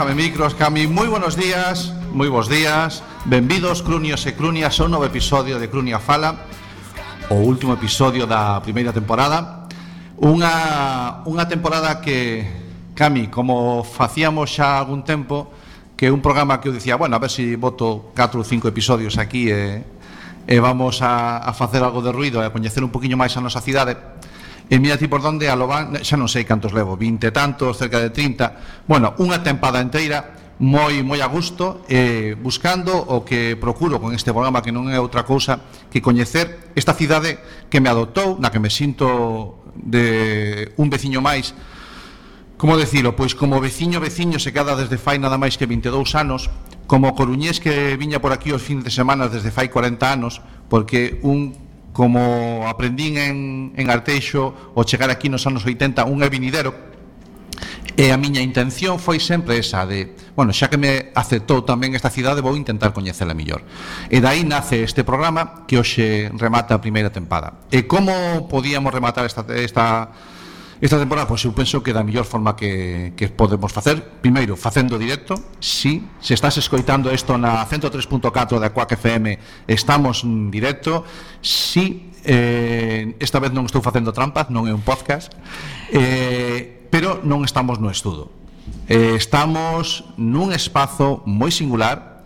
Bájame micros, Cami. Moi buenos días, moi bons días. Benvidos, crunios e crunias, ao novo episodio de Crunia Fala, o último episodio da primeira temporada. Unha, unha temporada que, Cami, como facíamos xa algún tempo, que un programa que eu dicía, bueno, a ver se si voto 4 ou 5 episodios aquí e, e vamos a, a facer algo de ruido e a coñecer un poquinho máis a nosa cidade, E mira ti por donde a Lobán, xa non sei cantos levo, 20 tantos, cerca de 30. Bueno, unha tempada inteira moi moi a gusto eh, buscando o que procuro con este programa que non é outra cousa que coñecer esta cidade que me adoptou, na que me sinto de un veciño máis Como decilo? Pois como veciño veciño se queda desde fai nada máis que 22 anos, como coruñés que viña por aquí os fins de semana desde fai 40 anos, porque un como aprendín en, en Arteixo o chegar aquí nos anos 80 un avinidero e a miña intención foi sempre esa de, bueno, xa que me aceptou tamén esta cidade, vou intentar coñecela mellor. E dai nace este programa que hoxe remata a primeira tempada. E como podíamos rematar esta, esta Esta temporada, pois eu penso que da mellor forma que, que podemos facer Primeiro, facendo directo Si se estás escoitando isto na 103.4 da Quack FM Estamos en directo Si eh, esta vez non estou facendo trampas Non é un podcast eh, Pero non estamos no estudo. Eh, Estamos nun espazo moi singular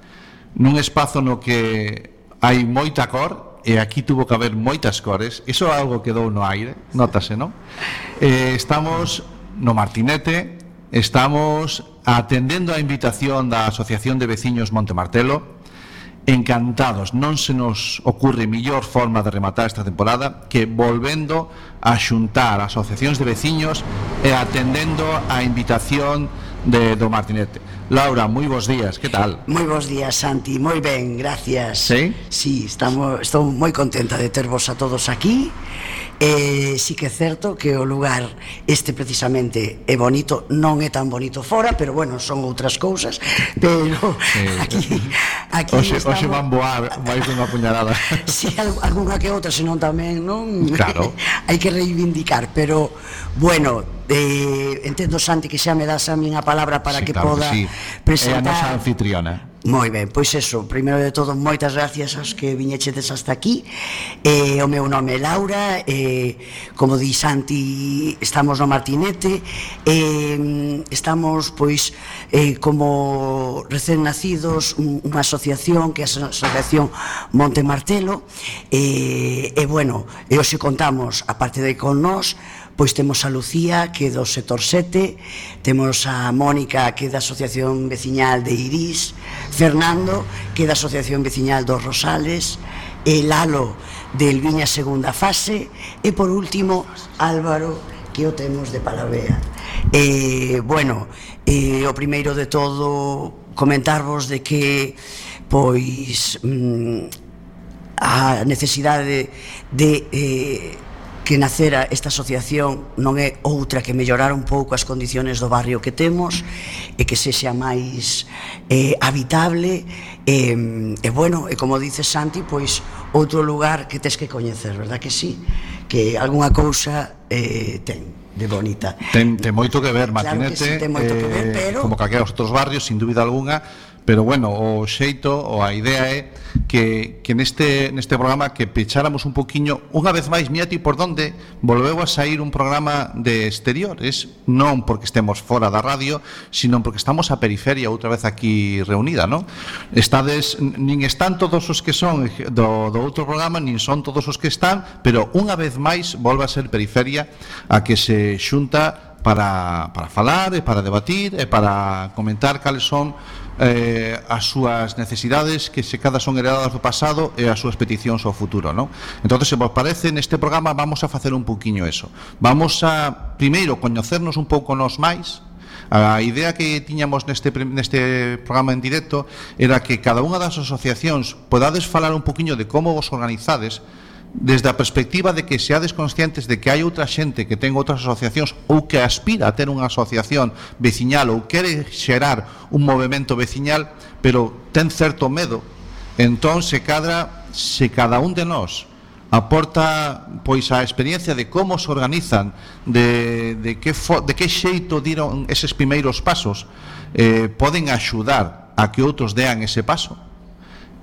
Nun espazo no que hai moita cor e aquí tuvo que haber moitas cores, iso é algo quedou no aire, notase, non? Eh, estamos no Martinete, estamos atendendo a invitación da Asociación de Veciños Monte Martelo, encantados, non se nos ocurre mellor forma de rematar esta temporada que volvendo a xuntar asociacións de veciños e atendendo a invitación de do Martinete. Laura, muy buenos días, ¿qué tal? Muy buenos días, Santi, muy bien, gracias. ¿Sí? Sí, estamos, estoy muy contenta de teneros a todos aquí Eh, si que é certo que o lugar este precisamente é bonito, non é tan bonito fora, pero bueno, son outras cousas, pero sí. aquí aquí Oxe, estamos... oxe van voar máis unha puñalada. Si sí, algunha que outra, senón tamén, non? Claro. Hai que reivindicar, pero bueno, eh, entendo Santi que xa me das a min a palabra para sí, que claro poda que sí. presentar. É a nosa anfitriona. Moi ben, pois eso, primeiro de todo, moitas gracias aos que viñechedes hasta aquí. Eh, o meu nome é Laura, eh, como di Santi, estamos no Martinete, eh, estamos, pois, eh, como recén nacidos, un, unha asociación que é a Asociación Monte Martelo, eh, e, bueno, e hoxe contamos, aparte de con nós, pois temos a Lucía, que é do sector 7, temos a Mónica, que é da Asociación Veciñal de Irís, Fernando, que é da Asociación Veciñal dos Rosales, e Lalo, del Viña Segunda Fase, e por último, Álvaro, que o temos de Palavea. Eh, bueno, eh, o primeiro de todo comentarvos de que pois mm, a necesidade de, de eh, que nacera esta asociación non é outra que mellorar un pouco as condiciones do barrio que temos e que sexa máis eh, habitable e, e bueno, e como dice Santi, pois outro lugar que tes que coñecer, verdad que sí? Que algunha cousa eh, ten de bonita. Ten, ten moito que ver, Martinete, claro que sí, ten moito eh, que ver, eh, pero... como calquera outros barrios, sin dúbida alguna, Pero bueno, o xeito ou a idea é que, que neste, neste programa que pecháramos un poquiño unha vez máis miati por donde volveu a sair un programa de exteriores non porque estemos fora da radio sino porque estamos a periferia outra vez aquí reunida non? Estades, nin están todos os que son do, do outro programa nin son todos os que están pero unha vez máis volve a ser periferia a que se xunta para, para falar e para debatir e para comentar cales son eh, as súas necesidades que se cada son heredadas do pasado e as súas peticións ao futuro non? entonces se vos parece neste programa vamos a facer un pouquiño eso vamos a primeiro coñecernos un pouco nos máis A idea que tiñamos neste, neste programa en directo era que cada unha das asociacións podades falar un poquinho de como vos organizades desde a perspectiva de que seades conscientes de que hai outra xente que ten outras asociacións ou que aspira a ter unha asociación veciñal ou quere xerar un movimento veciñal, pero ten certo medo. Entón, se cadra, se cada un de nós aporta pois a experiencia de como se organizan, de, de, que, fo, de que xeito diron eses primeiros pasos, eh, poden axudar a que outros dean ese paso.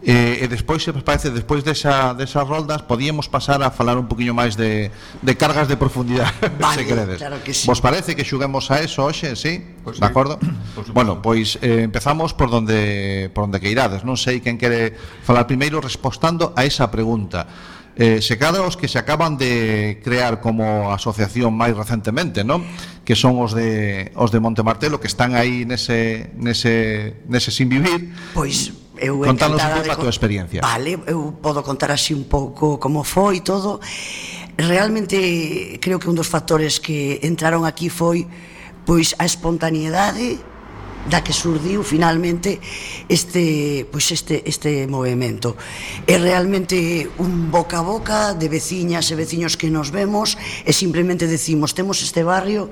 E, e despois, se parece, despois desa, desas roldas podíamos pasar a falar un poquinho máis de, de cargas de profundidade, vale, se queredes. Claro que sí. Vos parece que xuguemos a eso hoxe, sí? Pois pues de sí. acordo? Pues bueno, pois eh, empezamos por donde por onde que irades. Non sei quen quere falar primeiro respostando a esa pregunta. Eh, se cada os que se acaban de crear como asociación máis recentemente, non? Que son os de os de Montemartelo que están aí nese nese nese sin vivir. Pois eu Contanos un pouco de... a túa experiencia. Vale, eu podo contar así un pouco como foi todo. Realmente creo que un dos factores que entraron aquí foi pois a espontaneidade da que surdiu finalmente este pois este este movemento. É realmente un boca a boca de veciñas e veciños que nos vemos e simplemente decimos, temos este barrio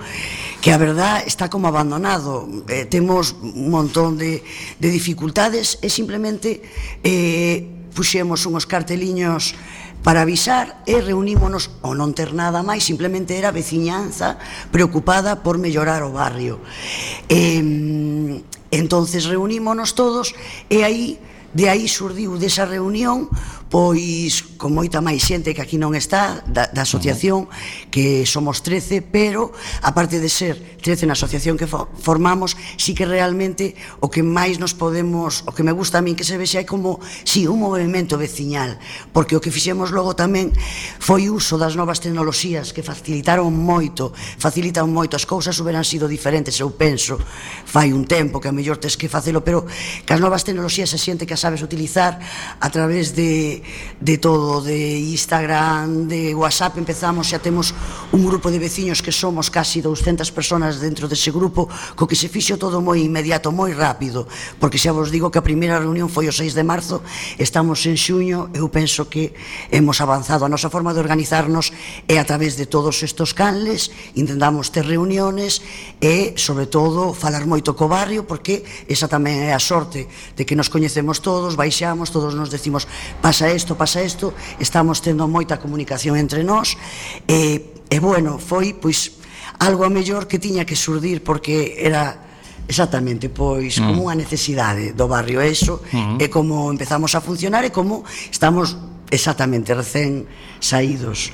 que a verdad está como abandonado, eh, temos un montón de de dificultades e simplemente eh puxemos unhos carteliños para avisar e reunímonos ou non ter nada máis, simplemente era veciñanza preocupada por mellorar o barrio. E, entonces reunímonos todos e aí de aí surdiu desa reunión pois con moita máis xente que aquí non está da, da asociación que somos 13 pero aparte de ser 13 na asociación que fo formamos sí que realmente o que máis nos podemos o que me gusta a min que se vexe é como si sí, un movimento veciñal porque o que fixemos logo tamén foi uso das novas tecnoloxías que facilitaron moito facilitan moito as cousas hubieran sido diferentes eu penso fai un tempo que a mellor tes que facelo pero que as novas tecnoloxías se xente que as sabes utilizar a través de de, todo, de Instagram, de WhatsApp, empezamos, xa temos un grupo de veciños que somos casi 200 personas dentro dese grupo, co que se fixo todo moi inmediato, moi rápido, porque xa vos digo que a primeira reunión foi o 6 de marzo, estamos en xuño, eu penso que hemos avanzado, a nosa forma de organizarnos é a través de todos estos canles, intentamos ter reuniones e, sobre todo, falar moito co barrio, porque esa tamén é a sorte de que nos coñecemos todos, baixamos, todos nos decimos, pasa isto, pasa isto, estamos tendo moita comunicación entre nós, e, e bueno, foi pois algo a mellor que tiña que surdir porque era Exactamente, pois mm. como unha necesidade do barrio eso mm. e como empezamos a funcionar e como estamos exactamente recén saídos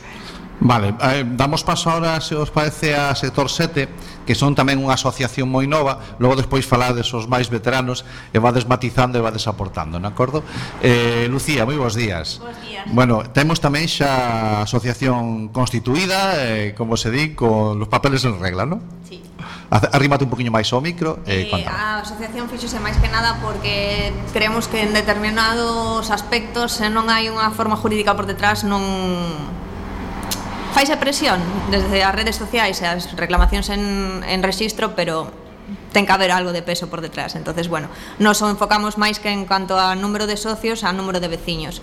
Vale, eh, damos paso ahora, se os parece, a Sector 7, que son tamén unha asociación moi nova, logo despois falades os máis veteranos e vades matizando e vades aportando, non acordo? Eh, Lucía, moi bons días. Bons días. Bueno, temos tamén xa asociación constituída, eh, como se di, con os papeles en regla, non? Sí. Arrímate un poquinho máis ao micro e eh, eh A asociación fixose máis que nada porque creemos que en determinados aspectos se non hai unha forma jurídica por detrás non faise presión desde as redes sociais e as reclamacións en, en registro, pero ten que haber algo de peso por detrás. Entonces, bueno, nos enfocamos máis que en canto a número de socios, a número de veciños.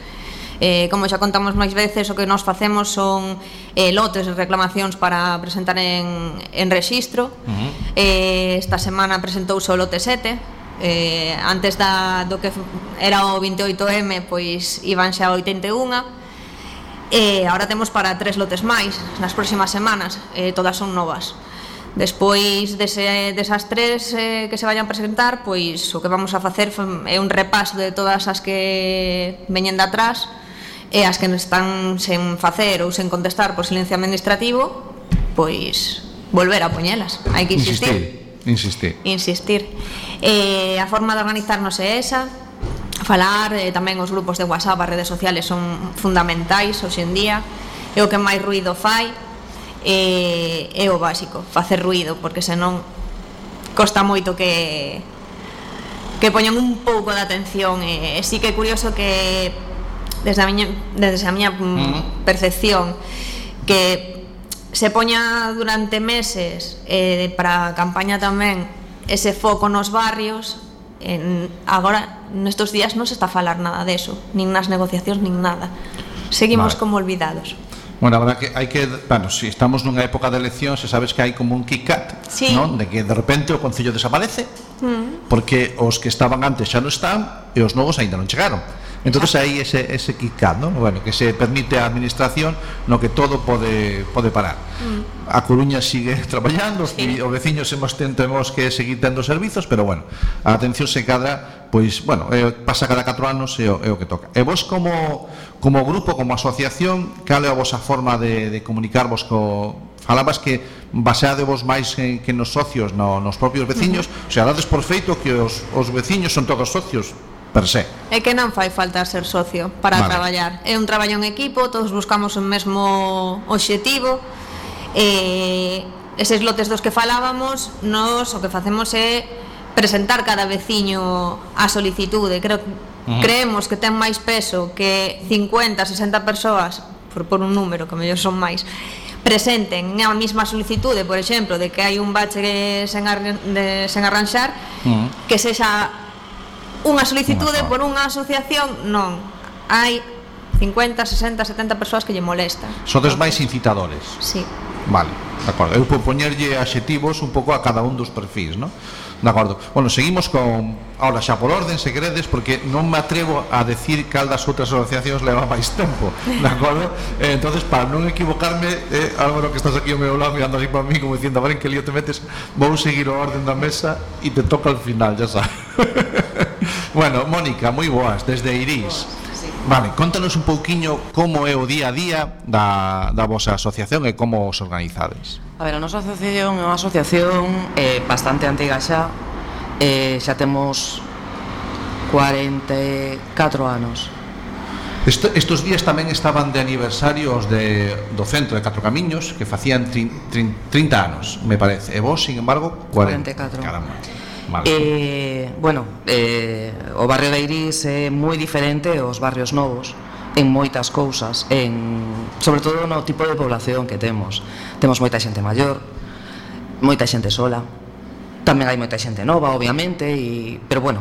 Eh, como xa contamos máis veces, o que nos facemos son eh, lotes de reclamacións para presentar en, en registro. Uh -huh. eh, esta semana presentouse o lote 7, eh, antes da, do que era o 28M pois iban xa 81 Eh, e agora temos para tres lotes máis nas próximas semanas, eh, todas son novas. Despois dese, desas tres eh, que se vayan presentar, pois o que vamos a facer é un repaso de todas as que veñen de atrás e as que están sen facer ou sen contestar por silencio administrativo, pois volver a poñelas. Hai que insistir. Insistir. Insistir. insistir. Eh, a forma de organizarnos é esa, falar, e tamén os grupos de WhatsApp, as redes sociales son fundamentais hoxe en día, é o que máis ruido fai, e é o básico, facer ruido, porque senón costa moito que que poñan un pouco de atención. E, e sí que é curioso que desde a miña, desde a miña percepción que se poña durante meses eh, para a campaña tamén ese foco nos barrios en, agora nestos días non se está a falar nada deso, nin nas negociacións nin nada. Seguimos vale. como olvidados. Bueno, verdad que hai que, bueno, si estamos nunha época de eleccións, se sabes que hai como un kick-cat, sí. non? De que de repente o concello desaparece, mm. porque os que estaban antes xa non están e os novos aínda non chegaron. Entonces aí ese, ese KitKat, ¿no? bueno, que se permite a administración no que todo pode, pode parar. Mm. A Coruña sigue traballando, sí. os veciños hemos tentemos que seguir tendo servizos, pero bueno, a atención se cadra, pois, bueno, eh, pasa cada 4 anos e o, é o que toca. E vos como, como grupo, como asociación, cal é a vosa forma de, de comunicarvos co, falabas que baseade vos máis en, que nos socios, no, nos propios veciños, uh -huh. o sea, dades por feito que os, os veciños son todos socios, per se. É que non fai falta ser socio para vale. traballar. É un traballo en equipo, todos buscamos o mesmo obxectivo. E eses lotes dos que falábamos, nós o que facemos é presentar cada veciño a solicitude. Creo uh -huh. creemos que ten máis peso que 50, 60 persoas, por por un número que mellor son máis presenten a mesma solicitude, por exemplo, de que hai un bache sen, ar, de, sen arranxar, uh -huh. que sexa unha solicitude por unha asociación, non. Hai 50, 60, 70 persoas que lle molesta. Sodes máis incitadores. Sí. Vale, de acordo. Eu poñerlle adxetivos un pouco a cada un dos perfis, non? De acordo. Bueno, seguimos con Ahora xa por orden, se queredes Porque non me atrevo a decir Cal das outras asociacións leva máis tempo De acordo? Eh, entonces, para non equivocarme eh, Álvaro, que estás aquí ao meu lado Mirando así para mí como dicindo A ver en que lío te metes Vou seguir o orden da mesa E te toca al final, ya sabes Bueno, Mónica, moi boas, desde Iris. Vale, contanos un pouquiño como é o día a día da, da vosa asociación e como os organizades. A ver, a nosa asociación é unha asociación eh, bastante antiga xa, eh, xa temos 44 anos. Est estos días tamén estaban de aniversario os de, do Centro de Catro Camiños, que facían 30 anos, me parece. E vos, sin embargo, 40. 44. Caramba. Vale. Eh, bueno, eh, o barrio da Iris é moi diferente aos barrios novos en moitas cousas, en, sobre todo no tipo de población que temos. Temos moita xente maior, moita xente sola, tamén hai moita xente nova, obviamente, e, pero bueno,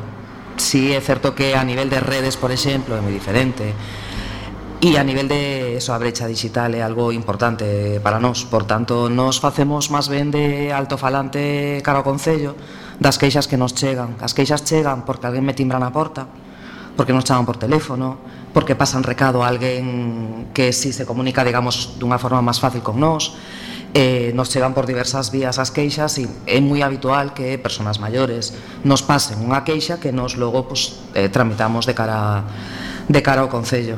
si sí, é certo que a nivel de redes, por exemplo, é moi diferente. E a nivel de eso, a brecha digital é algo importante para nós, por tanto, nos facemos máis ben de altofalante cara ao Concello, das queixas que nos chegan. As queixas chegan porque alguén me timbra na porta, porque nos chaman por teléfono, porque pasan recado a alguén que si se comunica, digamos, dunha forma máis fácil con nós, eh, nos chegan por diversas vías as queixas e é moi habitual que persoas maiores nos pasen unha queixa que nos logo pues, eh, tramitamos de cara, de cara ao Concello.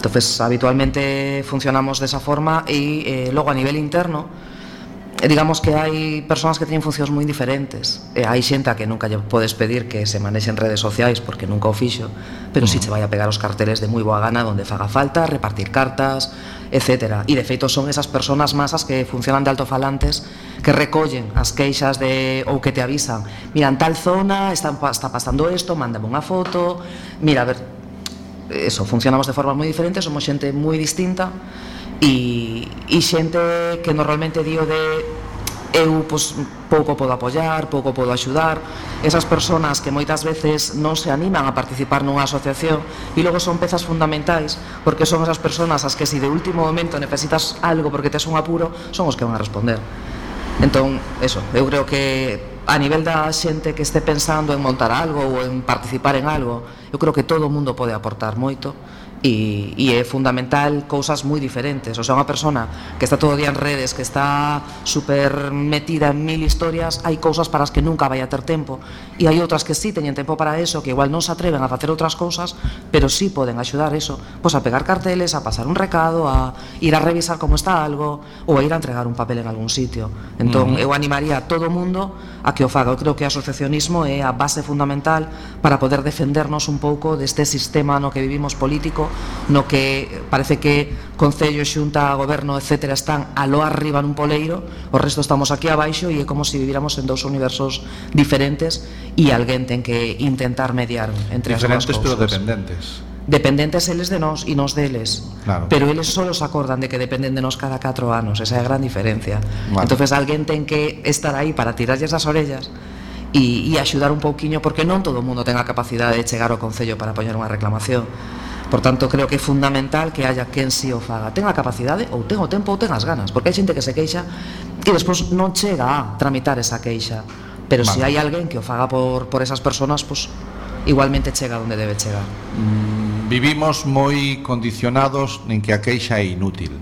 Entonces, habitualmente funcionamos desa forma e eh, logo a nivel interno, E digamos que hai persoas que teñen funcións moi diferentes. E hai xente a que nunca lle podes pedir que se manexen redes sociais porque nunca o fixo, pero si sí che vai a pegar os carteles de moi boa gana onde faga falta, repartir cartas, etc. E de feito son esas persoas masas que funcionan de altofalantes que recollen as queixas de ou que te avisan, mira, en tal zona está, está pasando isto, mándame unha foto, mira, a ver, eso, funcionamos de formas moi diferentes, somos xente moi distinta, e, e xente que normalmente dio de eu pois, pouco podo apoiar, pouco podo axudar. Esas persoas que moitas veces non se animan a participar nunha asociación e logo son pezas fundamentais porque son esas persoas as que se si de último momento necesitas algo porque tes un apuro son os que van a responder. Entón, eso, eu creo que a nivel da xente que este pensando en montar algo ou en participar en algo eu creo que todo o mundo pode aportar moito e, e é fundamental cousas moi diferentes. O sea, unha persona que está todo o día en redes, que está super metida en mil historias, hai cousas para as que nunca vai a ter tempo e hai outras que sí teñen tempo para eso, que igual non se atreven a facer outras cousas, pero sí poden axudar eso, pois a pegar carteles, a pasar un recado, a ir a revisar como está algo ou a ir a entregar un papel en algún sitio. Entón, mm. eu animaría a todo o mundo a que o faga. Eu creo que o asociacionismo é a base fundamental para poder defendernos un pouco deste sistema no que vivimos político, no que parece que Concello, Xunta, Goberno, etcétera, están a lo arriba nun poleiro, o resto estamos aquí abaixo e é como se si viviramos en dous universos diferentes e alguén ten que intentar mediar entre Diferentes, as dúas cousas. pero dependentes. Dependentes eles de nós e nós deles. Claro. Pero eles só se acordan de que dependen de nós cada 4 anos, esa é a gran diferencia. Vale. Entonces alguén ten que estar aí para tirarlles as orellas e, e axudar un pouquiño porque non todo o mundo ten a capacidade de chegar ao Concello para poñer unha reclamación. Por tanto, creo que é fundamental que haya quen si o faga. Ten a capacidade, ou ten o tempo, ou ten as ganas. Porque hai xente que se queixa e despois non chega a tramitar esa queixa Pero vale. se si hai alguén que o faga por, por esas personas, pues, igualmente chega onde debe chegar. Mm, vivimos moi condicionados en que a queixa é inútil.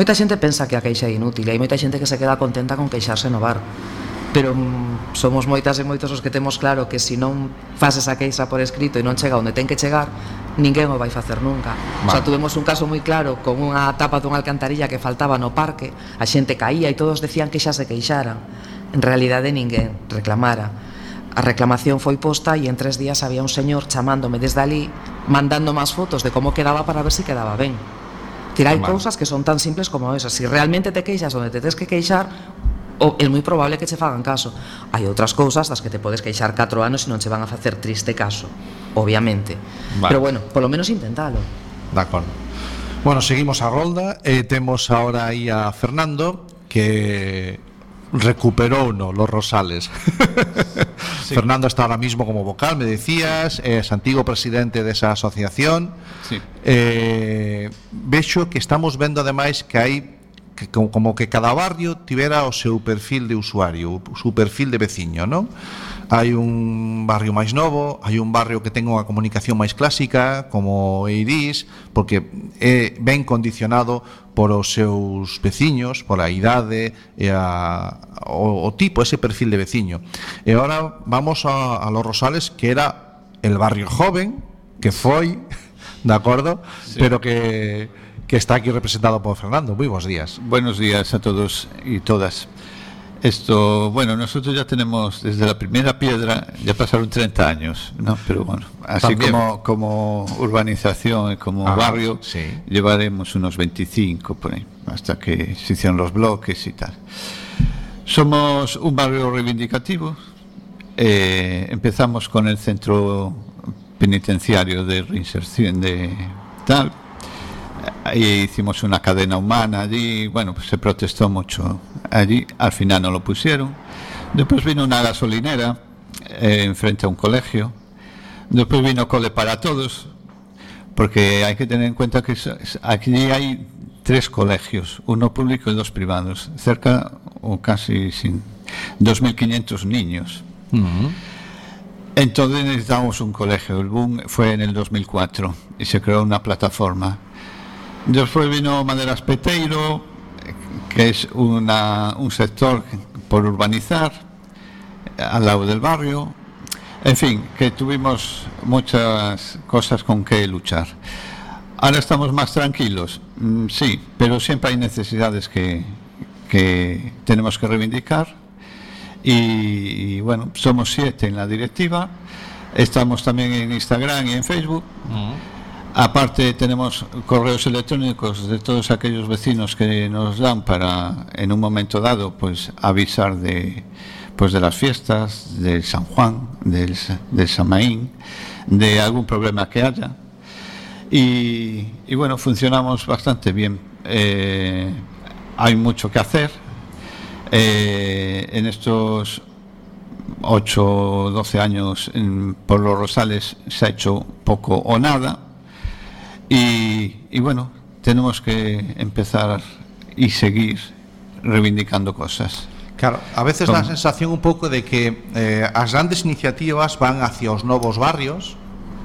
Moita xente pensa que a queixa é inútil e hai moita xente que se queda contenta con queixarse no bar pero mm, somos moitas e moitos os que temos claro que se si non fases a queixa por escrito e non chega onde ten que chegar, ninguén o vai facer nunca. Vale. O sea, tuvemos un caso moi claro con unha tapa dunha alcantarilla que faltaba no parque, a xente caía e todos decían que xa se queixaran En realidade ninguén reclamara. A reclamación foi posta e en tres días había un señor chamándome desde ali, mandando máis fotos de como quedaba para ver se si quedaba ben. Tirai cousas que son tan simples como esas. Se si realmente te queixas onde te tens que queixar, o é moi probable que che fagan caso. Hai outras cousas das que te podes queixar 4 anos e non che van a facer triste caso, obviamente. Vale. Pero bueno, polo menos intentalo. De acordo. Bueno, seguimos a rolda e eh, temos agora aí a Fernando que recuperou no los Rosales. sí. Fernando está ahora mismo como vocal, me decías, es antiguo presidente de esa asociación. Sí. Eh, vexo que estamos vendo ademais que hai que como que cada barrio tivera o seu perfil de usuario, o seu perfil de veciño, non? hai un barrio máis novo, hai un barrio que ten unha comunicación máis clásica, como Eirís, porque é ben condicionado por os seus veciños, por a idade e a, o, o tipo, ese perfil de veciño. E agora vamos a, a Los Rosales, que era el barrio joven, que foi, de acordo, sí. pero que, que está aquí representado por Fernando. Moi bons días. Buenos días a todos e todas. Esto, bueno, nosotros ya tenemos desde la primera piedra, ya pasaron 30 años, ¿no? Pero bueno, así como, como urbanización y como barrio, sí. llevaremos unos 25 por ahí, hasta que se hicieron los bloques y tal. Somos un barrio reivindicativo. Eh, empezamos con el centro penitenciario de reinserción de tal, ahí hicimos una cadena humana allí, bueno, pues se protestó mucho allí, al final no lo pusieron. Después vino una gasolinera eh, enfrente a un colegio, después vino Cole para Todos, porque hay que tener en cuenta que aquí hay tres colegios, uno público y dos privados, cerca o casi sin 2.500 niños. Entonces necesitamos un colegio. El boom fue en el 2004 y se creó una plataforma Después vino Maderas Peteiro, que es una, un sector por urbanizar, al lado del barrio. En fin, que tuvimos muchas cosas con que luchar. Ahora estamos más tranquilos, mm, sí, pero siempre hay necesidades que, que tenemos que reivindicar. Y, bueno, somos siete en la directiva. Estamos también en Instagram y en Facebook. Mm. Aparte tenemos correos electrónicos de todos aquellos vecinos que nos dan para en un momento dado pues avisar de pues de las fiestas, del San Juan, del, del Samaín, de algún problema que haya. Y, bueno, funcionamos bastante bien. Eh, hay mucho que hacer. Eh, en estos 8 o 12 años por los Rosales se ha hecho poco o nada E, e bueno, tenemos que empezar e seguir reivindicando cosas. Claro, a veces Con... dá a sensación un pouco de que eh, as grandes iniciativas van hacia os novos barrios,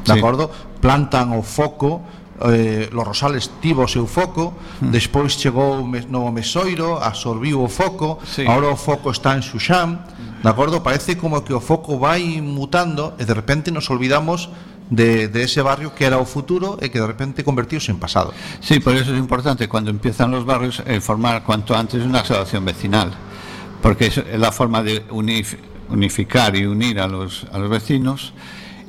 de sí. acordo? Plantan o foco eh, los Rosales tivo o seu foco, mm. despois chegou mes, Novo Mesoiro, absorbiu o foco, sí. agora o foco está en Xuxán, de acordo? Parece como que o foco vai mutando e de repente nos olvidamos de, de, ese barrio que era o futuro e que de repente convertiuse en pasado. Sí, por eso es importante cuando empiezan los barrios eh, formar cuanto antes una asociación vecinal, porque es la forma de unif, unificar y unir a los, a los vecinos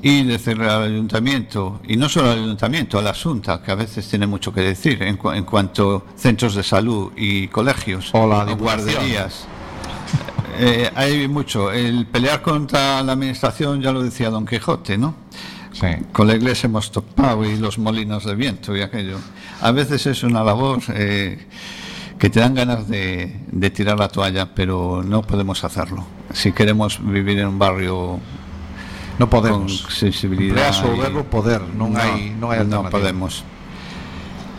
y decirle al ayuntamiento, y no solo al ayuntamiento, a la Junta, que a veces tiene mucho que decir en, cu en cuanto a centros de salud y colegios, o la guarderías. Eh, hay mucho. El pelear contra la administración, ya lo decía Don Quijote, ¿no? Con la iglesia hemos topado y los molinos de viento y aquello. A veces es una labor eh, que te dan ganas de, tirar la toalla, pero no podemos hacerlo. Si queremos vivir en un barrio no podemos. con sensibilidad o verbo poder. No, hay no hay no podemos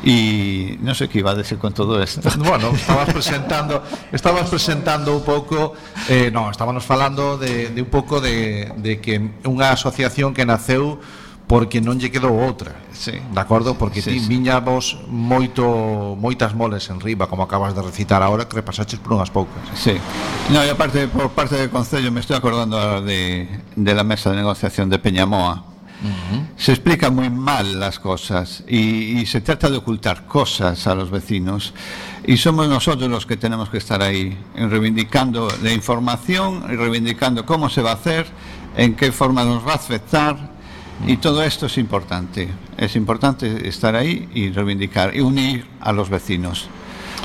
E non sei que iba a decir con todo isto. Bueno, estabas presentando, estabas presentando un pouco, eh, non, estábamos falando de, de un pouco de, de que unha asociación que naceu porque non lle quedou outra. Sí. De acordo? Porque sí, ti sí. viñamos moito moitas moles en riba, como acabas de recitar agora, que repasaches por unhas poucas. Sí. No, e aparte, por parte do Concello, me estou acordando de, de la mesa de negociación de Peñamoa, Se explica muy mal las cosas y, y se trata de ocultar cosas a los vecinos. Y somos nosotros los que tenemos que estar ahí, reivindicando la información y reivindicando cómo se va a hacer, en qué forma nos va a afectar. Y todo esto es importante. Es importante estar ahí y reivindicar y unir a los vecinos.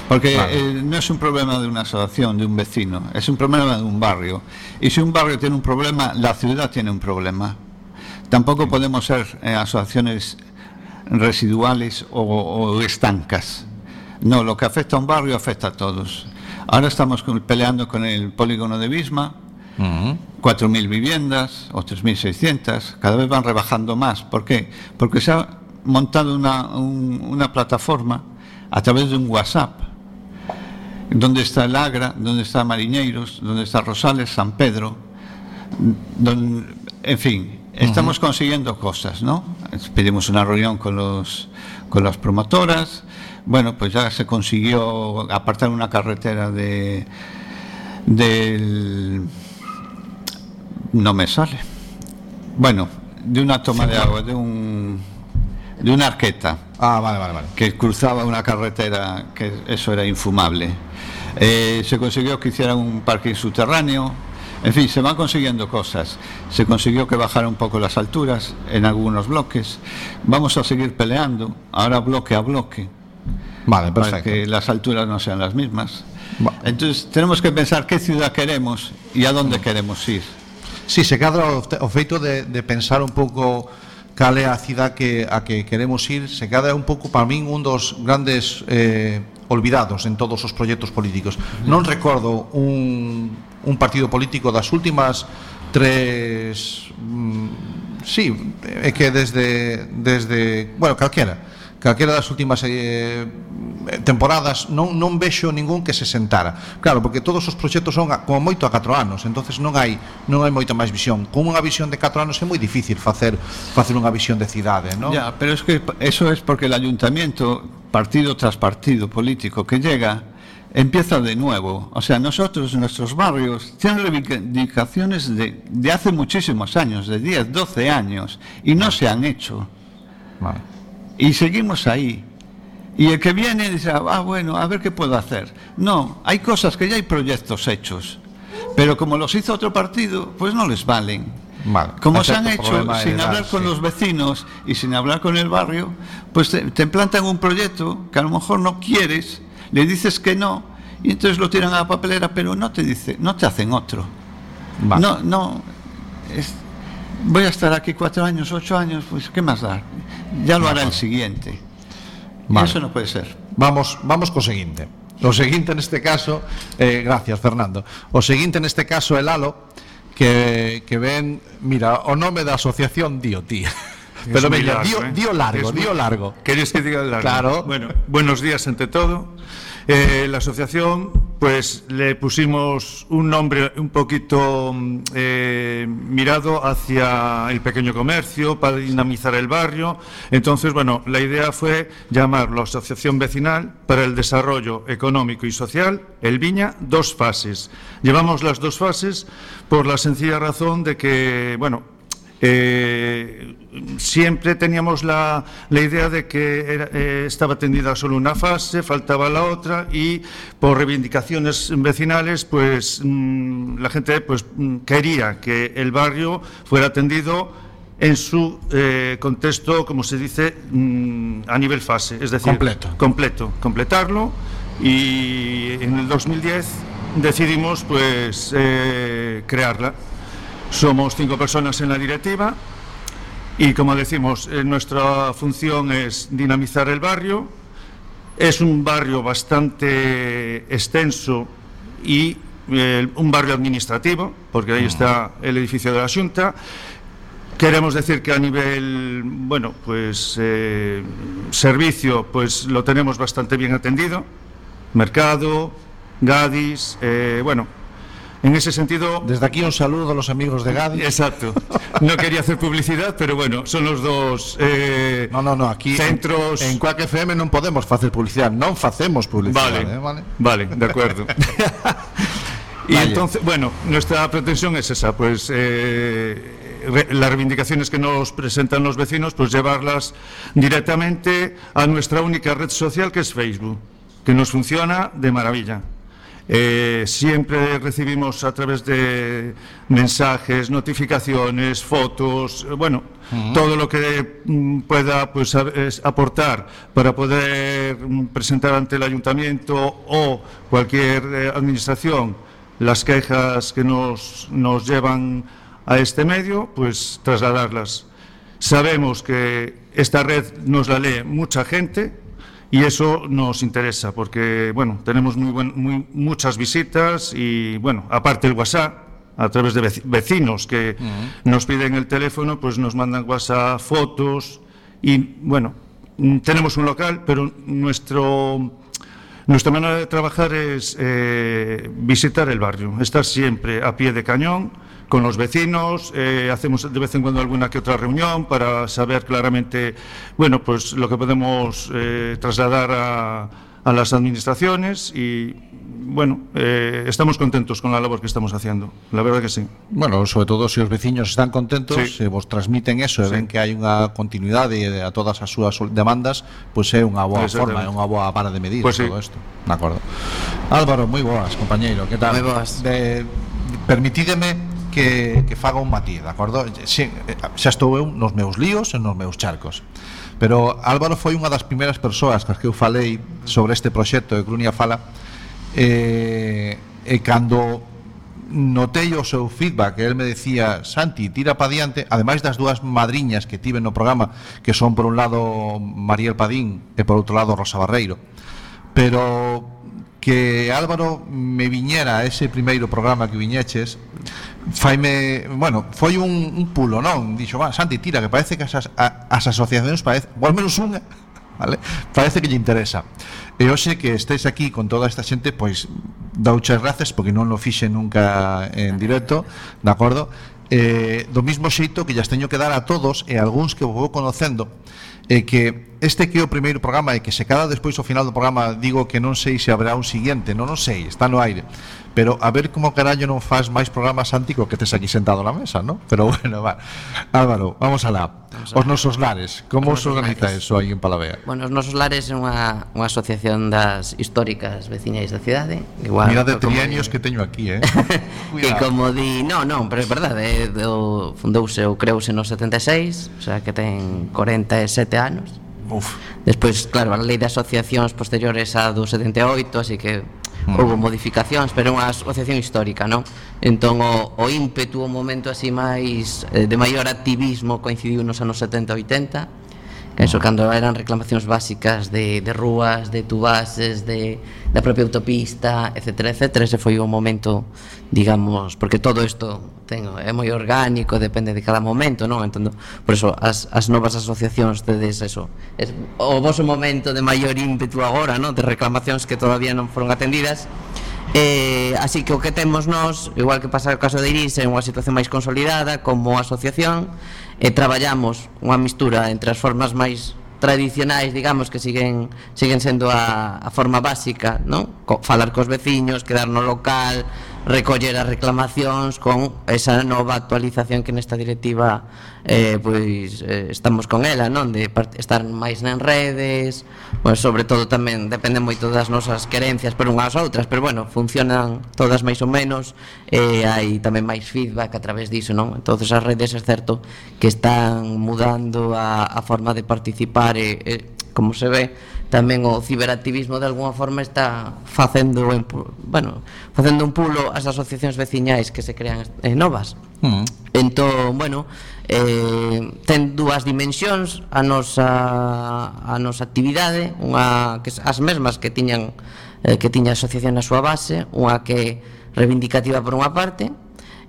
Porque eh, no es un problema de una asociación, de un vecino, es un problema de un barrio. Y si un barrio tiene un problema, la ciudad tiene un problema. Tampoco podemos ser eh, asociaciones residuales o, o estancas. No, lo que afecta a un barrio afecta a todos. Ahora estamos con- peleando con el polígono de Bisma, 4.000 viviendas o 3.600, cada vez van rebajando más. ¿Por qué? Porque se ha montado una, un- una plataforma a través de un WhatsApp, donde está el Agra, donde está Mariñeiros, donde está Rosales, San Pedro, don- en fin, estamos consiguiendo cosas, ¿no? Pedimos una reunión con, los, con las promotoras, bueno, pues ya se consiguió apartar una carretera de del no me sale. Bueno, de una toma de agua, de un de una arqueta Ah, vale, vale, vale. que cruzaba una carretera que eso era infumable. Eh, se consiguió que hicieran un parking subterráneo. En fin, se van consiguiendo cosas. Se consiguió que bajara un poco las alturas en algunos bloques. Vamos a seguir peleando, ahora bloque a bloque, Vale, para perfecto. que las alturas no sean las mismas. Entonces, tenemos que pensar qué ciudad queremos y a dónde queremos ir. Sí, se cadra o, feito de, de pensar un pouco cal é a cidade que, a que queremos ir, se cadra un pouco para min un dos grandes eh, olvidados en todos os proxectos políticos. Non recordo un, un partido político das últimas tres... Mm, sí, é que desde, desde... Bueno, calquera calquera das últimas eh, temporadas non, non vexo ningún que se sentara claro, porque todos os proxectos son a, como moito a 4 anos entonces non hai non hai moita máis visión con unha visión de 4 anos é moi difícil facer facer unha visión de cidade non? Ya, pero es que eso es porque el ayuntamiento partido tras partido político que llega empieza de nuevo. O sea, nosotros, nuestros barrios, tienen reivindicaciones de, de hace muchísimos años, de 10, 12 años, y no vale. se han hecho. Vale. Y seguimos ahí. Y el que viene dice, ah, bueno, a ver qué puedo hacer. No, hay cosas que ya hay proyectos hechos, pero como los hizo otro partido, pues no les valen. Vale. Como se han hecho sin edad, hablar con sí. los vecinos y sin hablar con el barrio, pues te, te plantan un proyecto que a lo mejor no quieres, le dices que no, y entonces lo tiran a la papelera, pero no te dice, no te hacen otro. No, no. es- voy a estar aquí cuatro años, ocho años, pues ¿qué más da? Ya lo hará el siguiente. Y Vale. eso no puede ser. Vamos, vamos co seguinte. O seguinte neste caso, eh, gracias Fernando. O seguinte neste caso é Lalo que, que ven, mira, o nome da asociación dio ti. Pero largo, dio, ¿eh? dio largo, Es muy- dio largo. ¿Queréis que diga largo? Claro. Bueno, buenos días ante todo. Eh, la asociación, pues le pusimos un nombre un poquito mm, eh, mirado hacia el pequeño comercio, para dinamizar el barrio. Entonces, bueno, la idea fue llamarlo Asociación Vecinal para el Desarrollo Económico y Social, el Viña, dos fases. Llevamos las dos fases por la sencilla razón de que, bueno, eh, siempre teníamos la, la idea de que era- eh, estaba atendida solo una fase, faltaba la otra y por reivindicaciones vecinales, pues mm, la gente pues mm, quería que el barrio fuera atendido en su eh, contexto, como se dice, mm, a nivel fase, es decir, Completo. completo, completarlo y en el 2010 decidimos pues eh, crearla. Somos cinco personas en la directiva y como decimos, eh, nuestra función es dinamizar el barrio. Es un barrio bastante extenso y eh, un barrio administrativo, porque ahí está el edificio de la Junta. Queremos decir que a nivel, bueno, pues eh, servicio, pues lo tenemos bastante bien atendido. Mercado, Gadis, eh, bueno, en ese sentido... Desde aquí un saludo a los amigos de Gadis. Exacto. No quería hacer publicidad, pero bueno, son los dos eh, no, no, no, aquí centros... En, en Quack FM non podemos facer publicidad, non facemos publicidad. Vale, eh, vale? vale, de acuerdo. y entonces, bueno, nuestra pretensión es esa, pues eh, las reivindicaciones que nos presentan los vecinos, pues llevarlas directamente a nuestra única red social que es Facebook, que nos funciona de maravilla. Eh, siempre recibimos a través de mensajes, notificaciones, fotos, eh, bueno, todo lo que mm, pueda pues, a- es aportar para poder mm, presentar ante el ayuntamiento o cualquier eh, administración las quejas que nos, nos llevan a este medio, pues trasladarlas. Sabemos que esta red nos la lee mucha gente y eso nos interesa porque, bueno, tenemos muy buen- muy- muchas visitas y, bueno, aparte el WhatsApp, a través de veci- vecinos que nos piden el teléfono, pues nos mandan WhatsApp, fotos y, bueno, tenemos un local, pero nuestro... Nuestra manera de trabajar es eh, visitar el barrio, estar siempre a pie de cañón con los vecinos, eh, hacemos de vez en cuando alguna que otra reunión para saber claramente, bueno, pues lo que podemos eh, trasladar a, a las administraciones y, bueno, eh, estamos contentos con la labor que estamos haciendo, la verdad que sí. Bueno, sobre todo se os veciños están contentos, Sí. se vos transmiten eso e ven que hai unha continuidade a todas as súas demandas, pois é unha boa forma, é unha boa vara de medir sí. todo isto. De acordo. Álvaro, moi boas, compañeiro, que tal? Moi boas. De, permitídeme que, que faga un matiz, de acordo? Si, xa estou eu nos meus líos e nos meus charcos. Pero Álvaro foi unha das primeiras persoas cas que eu falei sobre este proxecto de Crunia Fala e, e cando notei o seu feedback que el me decía Santi, tira pa diante ademais das dúas madriñas que tive no programa que son por un lado Mariel Padín e por outro lado Rosa Barreiro pero que Álvaro me viñera a ese primeiro programa que viñeches faime, bueno, foi un, un pulo, non? Dixo, va, Santi, tira, que parece que as, a, as asociacións parece, ou al menos unha, vale? Parece que lle interesa. E hoxe que estés aquí con toda esta xente, pois dauche gracias porque non lo fixe nunca en directo, de acordo? Eh, do mismo xeito que llas teño que dar a todos e a algúns que vou conocendo é que este que é o primeiro programa e que se cada despois ao final do programa digo que non sei se habrá un siguiente, non, o sei, está no aire pero a ver como carallo non faz máis programas antico que tes aquí sentado na mesa, ¿no? Pero bueno, va. Álvaro, vamos alá. Os nosos lares, como os organiza lares. eso aí en Palavea? Bueno, os nosos lares é unha, unha asociación das históricas veciñais da cidade. Igual, Mira de trienios de... que teño aquí, eh? E como di... non, non, pero é verdade, eh, do, fundouse ou creouse no 76, o sea que ten 47 anos. Uf. Despois, claro, a lei de asociacións posteriores a do 78, así que houve modificacións, pero é unha asociación histórica, non? Entón o, o ímpetu, o momento así máis eh, de maior activismo coincidiu nos anos 70-80 Eso, cando eran reclamacións básicas de, de rúas, de tubases, de, da propia autopista, etc, etc, ese foi o momento, digamos, porque todo isto ten, é moi orgánico, depende de cada momento, non? Entendo, por eso, as, as novas asociacións tedes eso, es, o vosso momento de maior ímpetu agora, non? De reclamacións que todavía non foron atendidas, Eh, así que o que temos nós, igual que pasa o caso de Iris, é unha situación máis consolidada como asociación e traballamos unha mistura entre as formas máis tradicionais, digamos, que siguen siguen sendo a, a forma básica, non? Co, falar cos veciños, quedar no local, recoller as reclamacións con esa nova actualización que nesta directiva eh, pois, eh, estamos con ela, non? De estar máis nas redes, pois, sobre todo tamén depende moito das nosas querencias por unhas outras, pero bueno, funcionan todas máis ou menos e eh, hai tamén máis feedback a través diso, non? Entonces as redes é certo que están mudando a, a forma de participar e, e como se ve tamén o ciberactivismo de alguna forma está facendo bueno, facendo un pulo as asociacións veciñais que se crean eh, novas. Mm. Entón, bueno, eh, ten dúas dimensións a nosa, a nosa actividade, unha, que as mesmas que tiñan eh, que tiña a asociación na súa base, unha que reivindicativa por unha parte,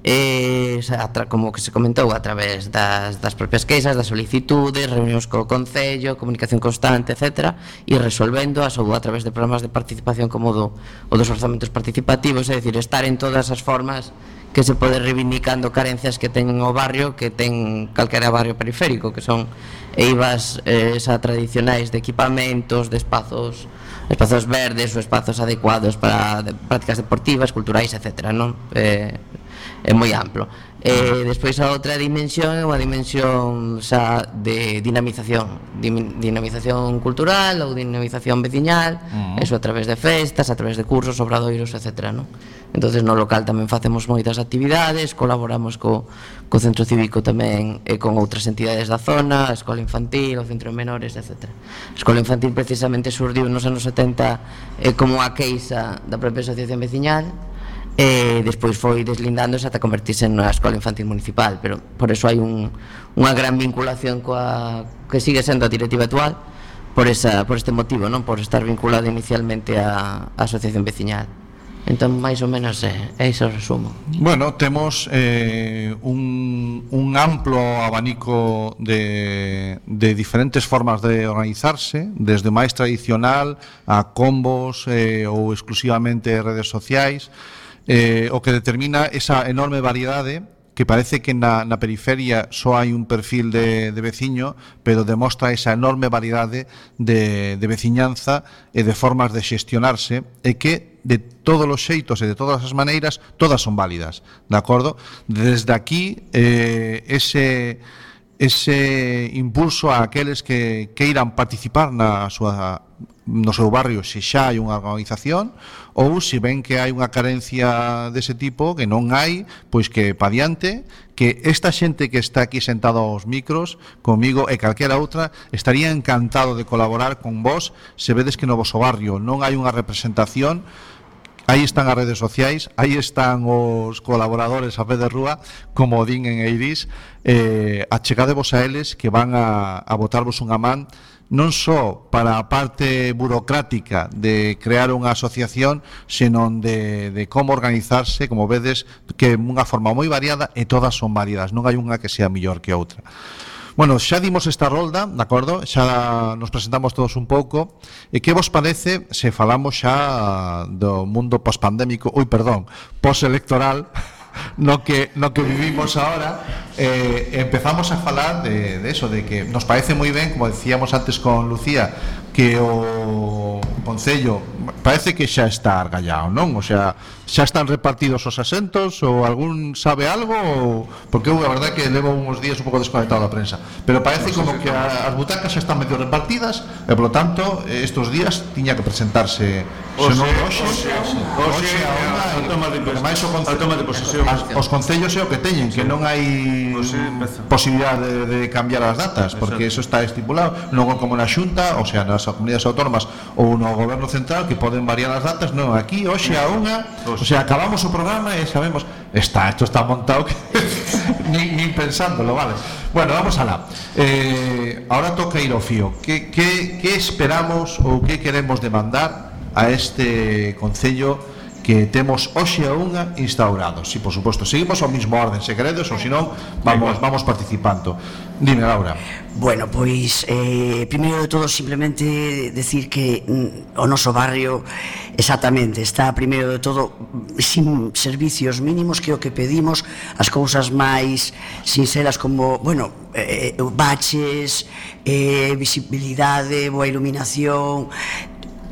eh, como que se comentou a través das, das propias queixas, das solicitudes, reunións co Concello, comunicación constante, etc. E resolvéndoas ou a través de programas de participación como do, o dos orzamentos participativos, é dicir, estar en todas as formas que se pode reivindicando carencias que ten o barrio que ten calquera barrio periférico que son eivas eh, esa tradicionais de equipamentos de espazos espazos verdes ou espazos adecuados para de, prácticas deportivas, culturais, etc. Non? Eh, é moi amplo E despois a outra dimensión é unha dimensión xa de dinamización, dinamización cultural ou dinamización veciñal, uh -huh. eso a través de festas, a través de cursos, obradoiros, etc. Non? entonces no local tamén facemos moitas actividades, colaboramos co, co centro cívico tamén e con outras entidades da zona, a escola infantil, o centro de menores, etc. A escola infantil precisamente surdiu nos anos 70 eh, como a queixa da propia asociación veciñal, e despois foi deslindándose ata convertirse na escola infantil municipal, pero por eso hai un, unha gran vinculación coa que sigue sendo a directiva actual por, esa, por este motivo, non por estar vinculado inicialmente á, asociación veciñal. Entón, máis ou menos, é, é iso o resumo. Bueno, temos eh, un, un amplo abanico de, de diferentes formas de organizarse, desde o máis tradicional a combos eh, ou exclusivamente redes sociais, eh, o que determina esa enorme variedade que parece que na, na periferia só hai un perfil de, de veciño, pero demostra esa enorme variedade de, de veciñanza e de formas de xestionarse e que de todos os xeitos e de todas as maneiras todas son válidas, de acordo? Desde aquí eh, ese ese impulso a aqueles que queiran participar na súa no seu barrio se xa hai unha organización ou se ven que hai unha carencia dese tipo que non hai, pois que pa diante que esta xente que está aquí sentado aos micros comigo e calquera outra estaría encantado de colaborar con vos se vedes que no vosso barrio non hai unha representación Aí están as redes sociais, aí están os colaboradores a pé de rúa, como din en Eiris, eh, achegade vos a eles que van a, a botarvos unha man non só para a parte burocrática de crear unha asociación, senón de, de como organizarse, como vedes, que é unha forma moi variada e todas son válidas, non hai unha que sea mellor que outra. Bueno, xa dimos esta rolda, de acordo? Xa nos presentamos todos un pouco. E que vos parece se falamos xa do mundo pospandémico, oi, perdón, postelectoral, no que, no que vivimos ahora, eh, empezamos a falar de, de eso, de que nos parece moi ben, como decíamos antes con Lucía, que o Concello parece que xa está argallado, non? O sea, Xa están repartidos os asentos ou algún sabe algo ou... porque eu a verdade que levo uns días un pouco desconectado da prensa, pero parece como que a, as butacas xa están medio repartidas e polo tanto estos días tiña que presentarse se non hoxe, hoxe, a unha toma de a toma de posesión. Os concellos é o que teñen, que non hai posibilidade de, de cambiar as datas, porque eso está estipulado, non como na Xunta, ou sea, nas comunidades autónomas ou no goberno central que poden variar as datas, non, aquí hoxe a unha o sea, acabamos o programa e sabemos, está, isto está montado que nin pensándolo, vale. Bueno, vamos alá. Eh, ahora toca ir ao fío. Que, que, que esperamos ou que queremos demandar a este Concello que temos hoxe a unha instaurado. Si, por suposto, seguimos ao mesmo orden, se queredes, ou senón, vamos, vamos participando. Dime, Laura. Bueno, pois, eh, primeiro de todo, simplemente decir que mm, o noso barrio, exactamente, está, primeiro de todo, sin servicios mínimos, que o que pedimos, as cousas máis sinceras como, bueno, eh, baches, eh, visibilidade, boa iluminación,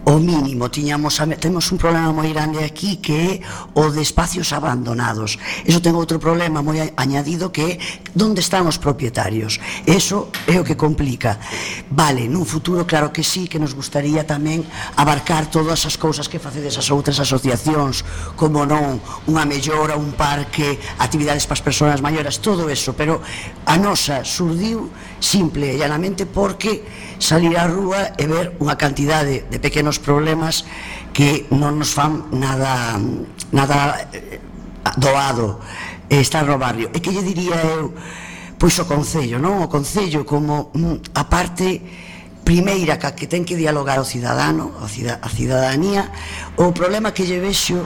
o mínimo tiñamos temos un problema moi grande aquí que é o de espacios abandonados. Eso ten outro problema moi añadido que é onde están os propietarios. Eso é o que complica. Vale, nun futuro claro que sí que nos gustaría tamén abarcar todas as cousas que facedes as outras asociacións, como non unha mellora, un parque, actividades para as persoas maiores, todo eso, pero a nosa surdiu simple e llanamente porque salir á rúa e ver unha cantidade de pequenos problemas que non nos fan nada nada eh, doado estar no barrio. E que lle diría eu pois o Concello, non? O Concello como mm, a parte primeira ca que ten que dialogar o cidadano, a, a cidadanía, o problema que lle vexo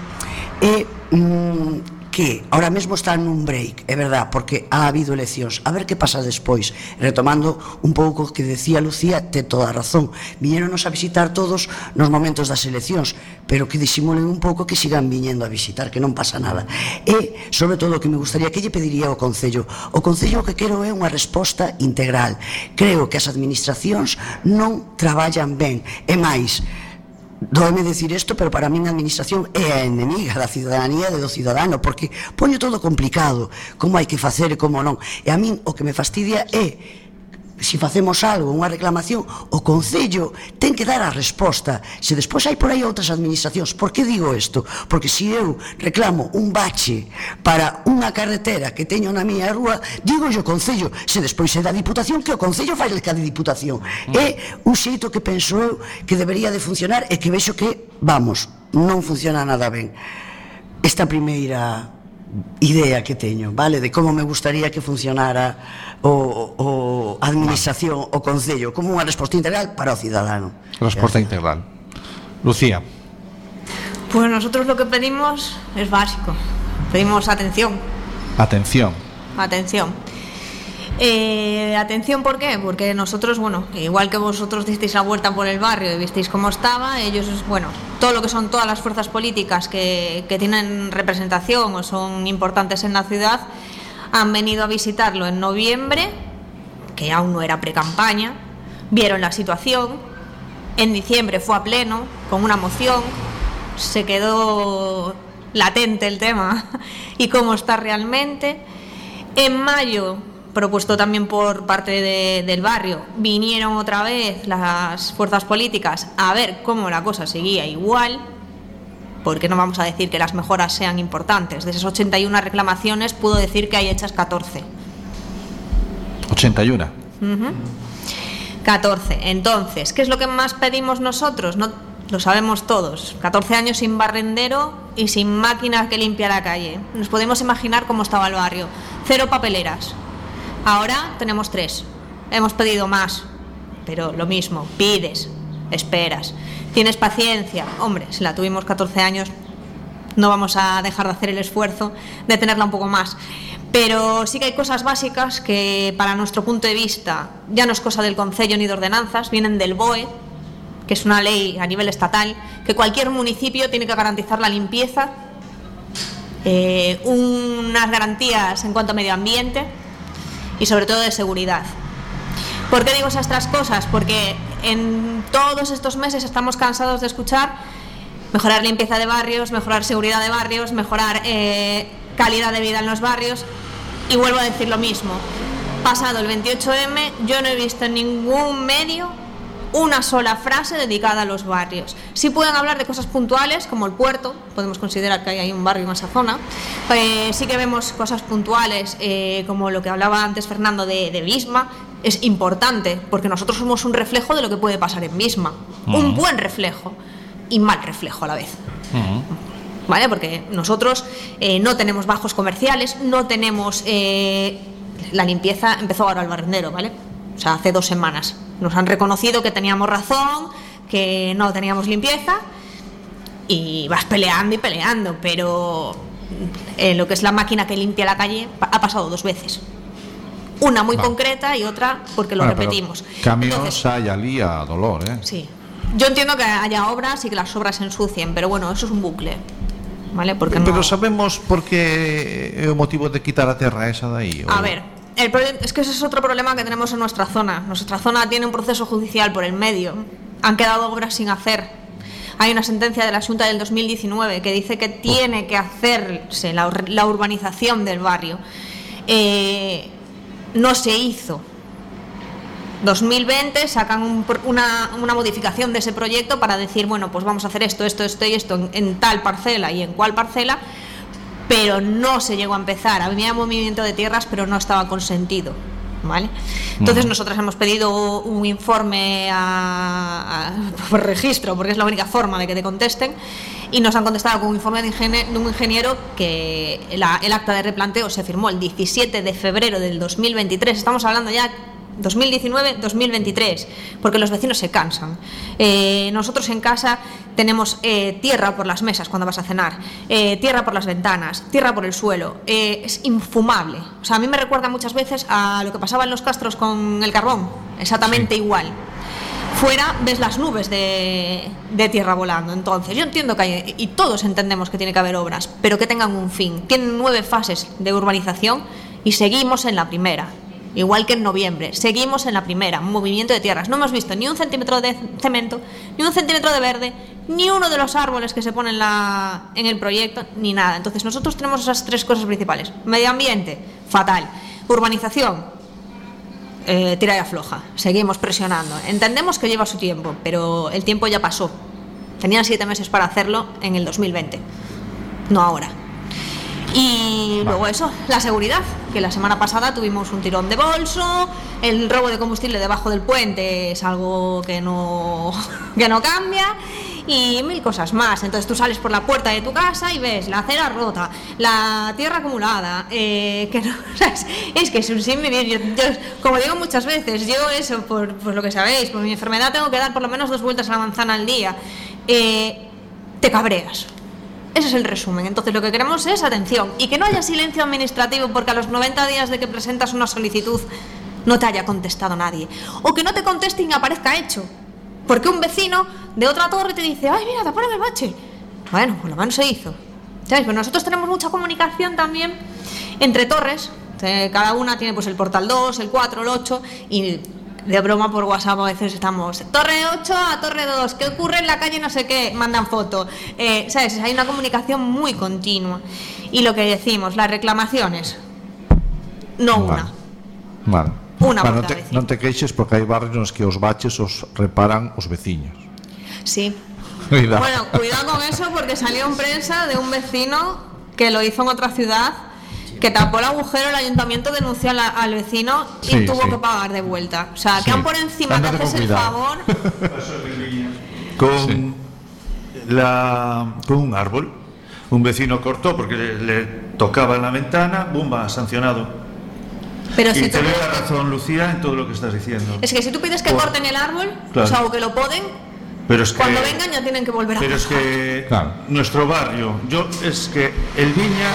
é mm, que ahora mesmo está nun break, é verdad, porque ha habido eleccións. A ver que pasa despois. Retomando un pouco que decía Lucía, te toda a razón. Viñéronos a visitar todos nos momentos das eleccións, pero que disimulen un pouco que sigan viñendo a visitar, que non pasa nada. E, sobre todo, que me gustaría que lle pediría ao Concello. O Concello o que quero é unha resposta integral. Creo que as administracións non traballan ben. E máis, Doeme decir esto, pero para min a administración é a enemiga da ciudadanía e dos cidadano, porque poño todo complicado, como hai que facer e como non. E a min o que me fastidia é se facemos algo, unha reclamación, o Concello ten que dar a resposta. Se despois hai por aí outras administracións, por que digo isto? Porque se eu reclamo un bache para unha carretera que teño na miña rúa, digo yo Concello, se despois é da Diputación, que o Concello fai cada Diputación. Mm. É un xeito que penso eu que debería de funcionar e que vexo que, vamos, non funciona nada ben. Esta primeira idea que teño, vale, de como me gustaría que funcionara o, administración, o concello, como unha resposta integral para o cidadano. Resposta integral. Lucía. Pues nosotros lo que pedimos es básico. Pedimos atención. Atención. Atención. Eh, atención, ¿por qué? Porque nosotros, bueno, igual que vosotros disteis la vuelta por el barrio y visteis cómo estaba, ellos, bueno, todo lo que son todas las fuerzas políticas que, que tienen representación o son importantes en la ciudad, han venido a visitarlo en noviembre, que aún no era pre-campaña, vieron la situación, en diciembre fue a pleno, con una moción, se quedó latente el tema y cómo está realmente. En mayo propuesto también por parte de, del barrio, vinieron otra vez las fuerzas políticas a ver cómo la cosa seguía igual, porque no vamos a decir que las mejoras sean importantes. De esas 81 reclamaciones puedo decir que hay hechas 14. 81. Uh -huh. 14. Entonces, ¿qué es lo que más pedimos nosotros? No lo sabemos todos. 14 años sin barrendero y sin máquina que limpia la calle. Nos podemos imaginar cómo estaba el barrio. Cero papeleras, Ahora tenemos tres. Hemos pedido más, pero lo mismo, pides, esperas. Tienes paciencia. Hombre, si la tuvimos 14 años, no vamos a dejar de hacer el esfuerzo de tenerla un poco más. Pero sí que hay cosas básicas que, para nuestro punto de vista, ya no es cosa del Concello ni de ordenanzas, vienen del BOE, que es una ley a nivel estatal, que cualquier municipio tiene que garantizar la limpieza, eh, unas garantías en cuanto a medio ambiente y sobre todo de seguridad. ¿Por qué digo estas cosas? Porque en todos estos meses estamos cansados de escuchar mejorar limpieza de barrios, mejorar seguridad de barrios, mejorar eh, calidad de vida en los barrios. Y vuelvo a decir lo mismo. Pasado el 28M, yo no he visto en ningún medio una sola frase dedicada a los barrios. Sí pueden hablar de cosas puntuales, como el puerto, podemos considerar que hay un barrio en esa zona. Eh, sí que vemos cosas puntuales, eh, como lo que hablaba antes Fernando de, de es importante, porque nosotros somos un reflejo de lo que puede pasar en. Uh -huh. Un buen reflejo y mal reflejo a la vez. Uh -huh. ¿Vale? Porque nosotros eh, no tenemos bajos comerciales, no tenemos... Eh, la limpieza empezó ahora el barrendero, ¿vale? O sea, hace dos semanas. Nos han reconocido que teníamos razón, que no teníamos limpieza y vas peleando y peleando, pero eh, lo que es la máquina que limpia la calle ha pasado dos veces. Una muy concreta y otra porque lo repetimos. Caminos Entonces, hay alía dolor, ¿eh? Sí. Yo entiendo que haya obras y que las obras se ensucien, pero bueno, eso es un bucle. ¿Vale? Porque pero no... sabemos por qué o motivo de quitar a terra esa de aí. A ver, el es que ese es otro problema que tenemos en nuestra zona. Nuestra zona tiene un proceso judicial por el medio. Han quedado obras sin hacer. Hay una sentencia de la Junta del 2019 que dice que tiene que hacerse la, la urbanización del barrio. Eh, no se hizo. 2020 sacan un, una, una, modificación de ese proyecto para decir, bueno, pues vamos a hacer esto, esto, esto y esto en, en tal parcela y en cuál parcela, pero no se llegó a empezar. Había movimiento de tierras, pero no estaba consentido. ¿Vale? Entonces, nosotros hemos pedido un informe a, a, por registro, porque es la única forma de que te contesten, y nos han contestado con un informe de, de un ingeniero que la, el acta de replanteo se firmó el 17 de febrero del 2023. Estamos hablando ya 2019-2023, porque los vecinos se cansan. Eh, nosotros en casa tenemos eh, tierra por las mesas cuando vas a cenar, eh, tierra por las ventanas, tierra por el suelo. Es infumable. O sea, a mí me recuerda muchas veces a lo que pasaba en los castros con el carbón, exactamente igual. Fuera ves las nubes de, de tierra volando. Entonces, yo entiendo que hay, y todos entendemos que tiene que haber obras, pero que tengan un fin. Tienen nueve fases de urbanización y seguimos en la primera. Igual que en noviembre, seguimos en la primera, movimiento de tierras. No hemos visto ni un centímetro de cemento, ni un centímetro de verde, ni uno de los árboles que se ponen en, la, en el proyecto, ni nada. Entonces nosotros tenemos esas tres cosas principales. Medio ambiente, fatal. Urbanización, eh, tira y afloja. Seguimos presionando. Entendemos que lleva su tiempo, pero el tiempo ya pasó. Tenían siete meses para hacerlo en el 2020, no ahora. Y luego eso, la seguridad, que la semana pasada tuvimos un tirón de bolso, el robo de combustible debajo del puente es algo que no, que no cambia y mil cosas más. Entonces tú sales por la puerta de tu casa y ves la acera rota, la tierra acumulada, eh, que no, es, que es un sinvivir. Yo, yo, como digo muchas veces, yo eso, por, por lo que sabéis, por mi enfermedad tengo que dar por lo menos dos vueltas a la manzana al día. Eh, te cabreas. Ese es el resumen. Entonces lo que queremos es atención y que no haya silencio administrativo porque a los 90 días de que presentas una solicitud no te haya contestado nadie. O que no te conteste y aparezca hecho. Porque un vecino de otra torre te dice, ay, mira, taparon el bache. Bueno, por lo menos se hizo. ¿Sabes? Pues nosotros tenemos mucha comunicación también entre torres. Cada una tiene pues el portal 2, el 4, el 8 y de broma por WhatsApp a veces estamos Torre 8 a Torre 2, ¿qué ocurre en la calle no sé qué? Mandan foto. Eh, ¿Sabes? Hay una comunicación muy continua. Y lo que decimos, las reclamaciones. No vale. una. Vale. Una vale, por no, te, vecino. non te queixes porque hai barrios nos que os baches os reparan os veciños. Sí. Cuidado. Bueno, cuidado con eso porque salió en prensa de un vecino que lo hizo en otra ciudad que tapó el agujero, el ayuntamiento denunció al vecino y Sí, tuvo sí. que pagar de vuelta. O sea, Sí. que han por encima de Ándate con haces el favor. con, la, con un árbol. Un vecino cortó porque le, le tocaba en la ventana, ¡bumba! Sancionado. Pero y si te tú la que- razón, Lucía, en todo lo que estás diciendo. es que si tú pides que corten el árbol, Claro. o sea, o que lo poden, Pero es que, cuando vengan ya tienen que volver a pero es que Claro. nuestro barrio, yo es que el Viña,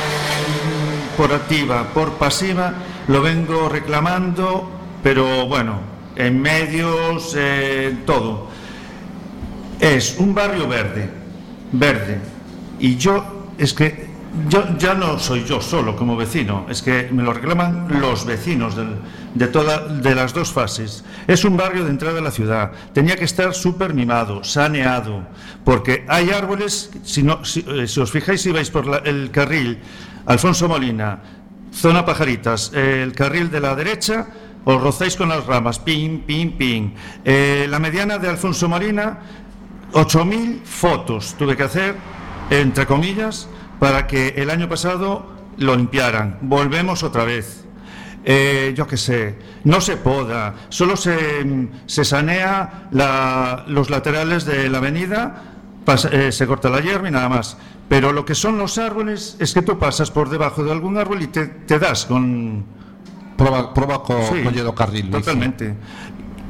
por activa, por pasiva, lo vengo reclamando, pero bueno, en medios, eh, todo. Es un barrio verde, verde. Y yo, es que yo ya no soy yo solo como vecino, es que me lo reclaman los vecinos del- de, toda, de las dos fases. Es un barrio de entrada a la ciudad, tenía que estar súper mimado, saneado, porque hay árboles, si, no, si, eh, os fijáis si vais por el carril Alfonso Molina, zona Pajaritas, el carril de la derecha, os rozáis con las ramas, pim, pim, pim. Eh, la mediana de Alfonso Molina, 8.000 fotos tuve que hacer, entre comillas, para que el año pasado lo limpiaran. Volvemos otra vez. Eh, yo qué sé, no se poda, solo se, se sanea los laterales de la avenida, pasa- eh, se corta la hierba y nada más. Pero lo que son los árboles es que tú pasas por debajo de algún árbol y te, te das con, Proba, proba co, Sí, carril. Totalmente.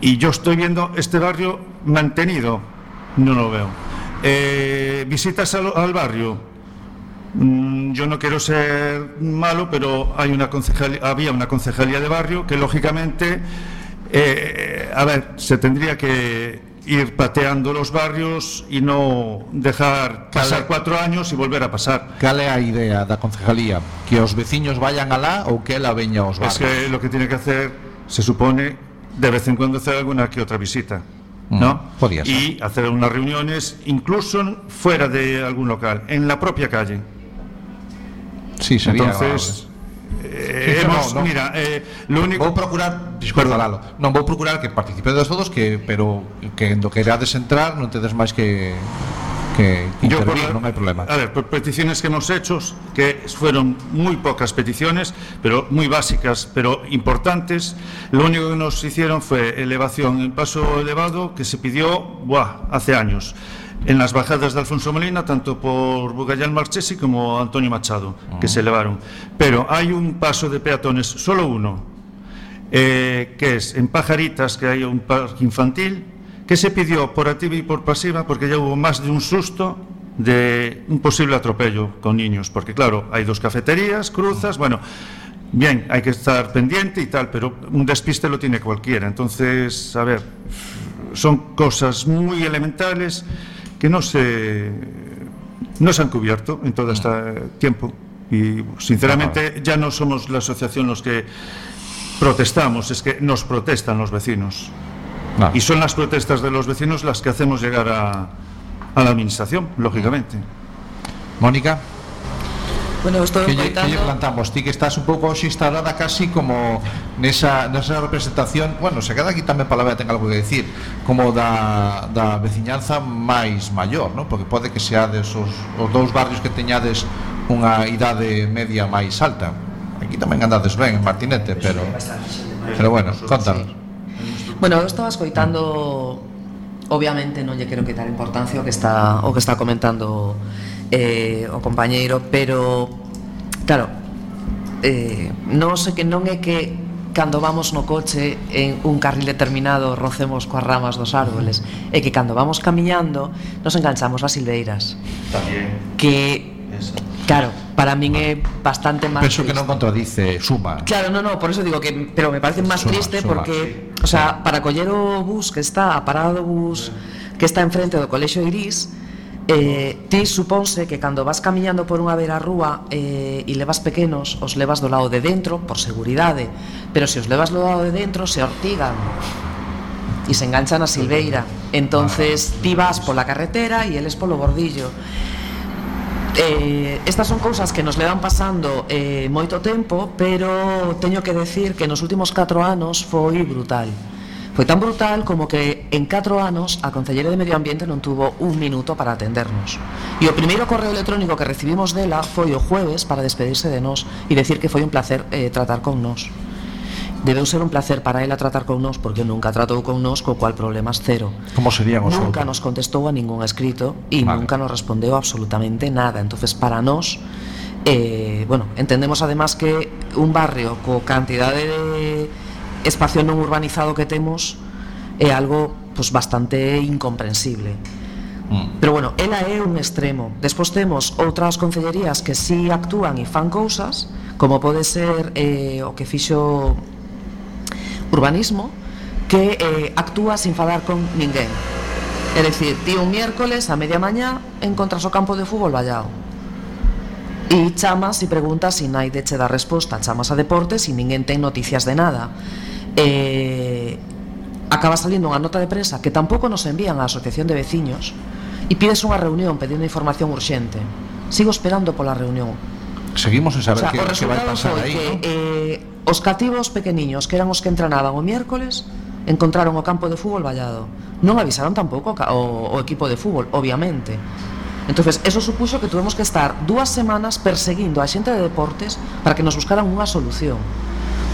Y yo estoy viendo este barrio mantenido, no lo veo. Eh, visitas al, al barrio. Mm, Yo no quiero ser malo, pero hay una concejalía, había una concejalía de barrio que lógicamente, eh, a ver, se tendría que ir pateando los barrios y no dejar pasar Vale. cuatro años y volver a pasar. Cal é a idea da concejalía? Que os veciños vayan alá ou que ela veña aos Es barrios? que lo que tiene que hacer, se supone, de vez en cuando hacer alguna que otra visita, ¿no? Mm, podía ser. Y hacer unas reuniones, incluso fuera de algún local, en la propia calle. Sí, sería Entonces, Eh, sí, no, no. Mira, eh, lo único... Vou procurar, discordo, Lalo Non vou procurar que participedes todos que, Pero que endo querades entrar Non tedes máis que que intervir, non hai problema. A ver, por peticiones que hemos hecho, que fueron muy pocas peticiones, pero muy básicas, pero importantes, lo único que nos hicieron fue elevación, el paso elevado que se pidió buah, hace años. En las bajadas de Alfonso Molina, tanto por Bugayal Marchesi como Antonio Machado, que se elevaron. Pero hay un paso de peatones, solo uno, eh, que es en Pajaritas, que hay un parque infantil, que se pidió por activa y por pasiva porque ya hubo más de un susto de un posible atropello con niños, porque claro, hay dos cafeterías, cruzas, bueno, bien, hay que estar pendiente y tal, pero un despiste lo tiene cualquiera. Entonces, a ver, son cosas muy elementales que no se, no se han cubierto en todo este tiempo. Y sinceramente ya no somos la asociación los que protestamos, es que nos protestan los vecinos. No. Y son las protestas de los vecinos las que hacemos llegar a, a la administración, lógicamente. Mónica, Bueno, estou que lle, que lle plantamos, ti que estás un pouco hoxe instalada casi como nesa, nesa representación, bueno, se queda aquí tamén palabra ten algo que decir, como da, da veciñanza máis maior, ¿no? porque pode que seades os, os dous barrios que teñades unha idade media máis alta. Aquí tamén andades ben en Martinete, pero pero bueno, contanos. Sí. Bueno, eu estaba escoitando obviamente non lle quero quitar importancia o que está o que está comentando eh, o compañeiro, pero claro, eh, non sei que non é que cando vamos no coche en un carril determinado rocemos coas ramas dos árboles e que cando vamos camiñando nos enganchamos as silveiras tamén que Eso. Claro, para min é bastante máis Penso que non contradice, suma. Claro, no, no, por eso digo que pero me parece máis triste suma, porque sí. o sea, para coller o bus que está a parado bus que está enfrente do colexio Iris, Eh, ti suponse que cando vas camiñando por unha beira rúa eh, e levas pequenos, os levas do lado de dentro, por seguridade, pero se os levas do lado de dentro, se ortigan e se enganchan a silveira. Entonces ah, ti vas pola carretera e eles polo bordillo. Eh, estas son cousas que nos levan pasando eh, moito tempo, pero teño que decir que nos últimos 4 anos foi brutal. Foi tan brutal como que en 4 anos a Concellería de Medio Ambiente non tuvo un minuto para atendernos. E o primeiro correo electrónico que recibimos dela foi o jueves para despedirse de nós e decir que foi un placer eh, tratar con nós. Debeu ser un placer para ela tratar con nós porque nunca tratou con nós, co cual problemas cero. Como serían os Nunca outros? nos contestou a ningún escrito e Vale. nunca nos respondeu absolutamente nada. Entonces, para nós, eh, bueno, entendemos además que un barrio co cantidade de espacio non urbanizado que temos é algo pues, bastante incomprensible. Mm. Pero bueno, ela é un extremo. Despois temos outras concellerías que si sí actúan e fan cousas, como pode ser eh, o que fixo urbanismo, que eh, actúa sin falar con ninguén. É dicir, ti un miércoles a media mañá encontras o campo de fútbol vallado. E chamas e preguntas e naide che da resposta. Chamas a deportes e ninguén ten noticias de nada eh, acaba saliendo unha nota de prensa que tampouco nos envían á Asociación de Veciños e pides unha reunión pedindo información urxente. Sigo esperando pola reunión. Seguimos en saber o sea, que, que vai pasar aí. Que, ¿no? eh, os cativos pequeniños que eran os que entrenaban o miércoles encontraron o campo de fútbol vallado. Non avisaron tampouco o, o equipo de fútbol, obviamente. Entonces, eso supuxo que tuvemos que estar dúas semanas perseguindo a xente de deportes para que nos buscaran unha solución.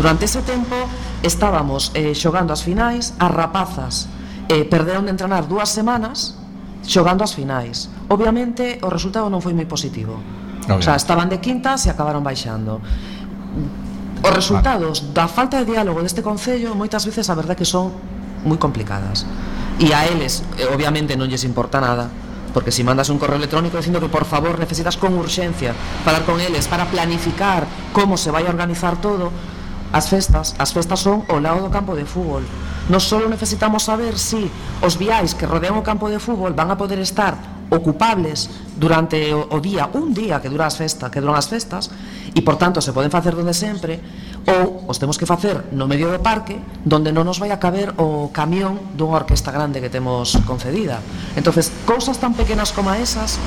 Durante ese tempo estábamos eh, xogando as finais, as rapazas eh, perderon de entrenar dúas semanas xogando as finais. Obviamente o resultado non foi moi positivo. O sea, estaban de quintas e acabaron baixando. Os resultados da falta de diálogo deste Concello moitas veces a verdad que son moi complicadas. E a eles, eh, obviamente, non lles importa nada porque si mandas un correo electrónico diciendo que por favor necesitas con urxencia falar con eles para planificar como se vai a organizar todo, As festas, as festas son o lado do campo de fútbol. Nos só necesitamos saber se si os viais que rodean o campo de fútbol van a poder estar ocupables durante o, o día, un día que dura as festas, que duran as festas, e por tanto se poden facer donde sempre, ou os temos que facer no medio do parque donde non nos vai a caber o camión dunha orquesta grande que temos concedida entonces cousas tan pequenas como esas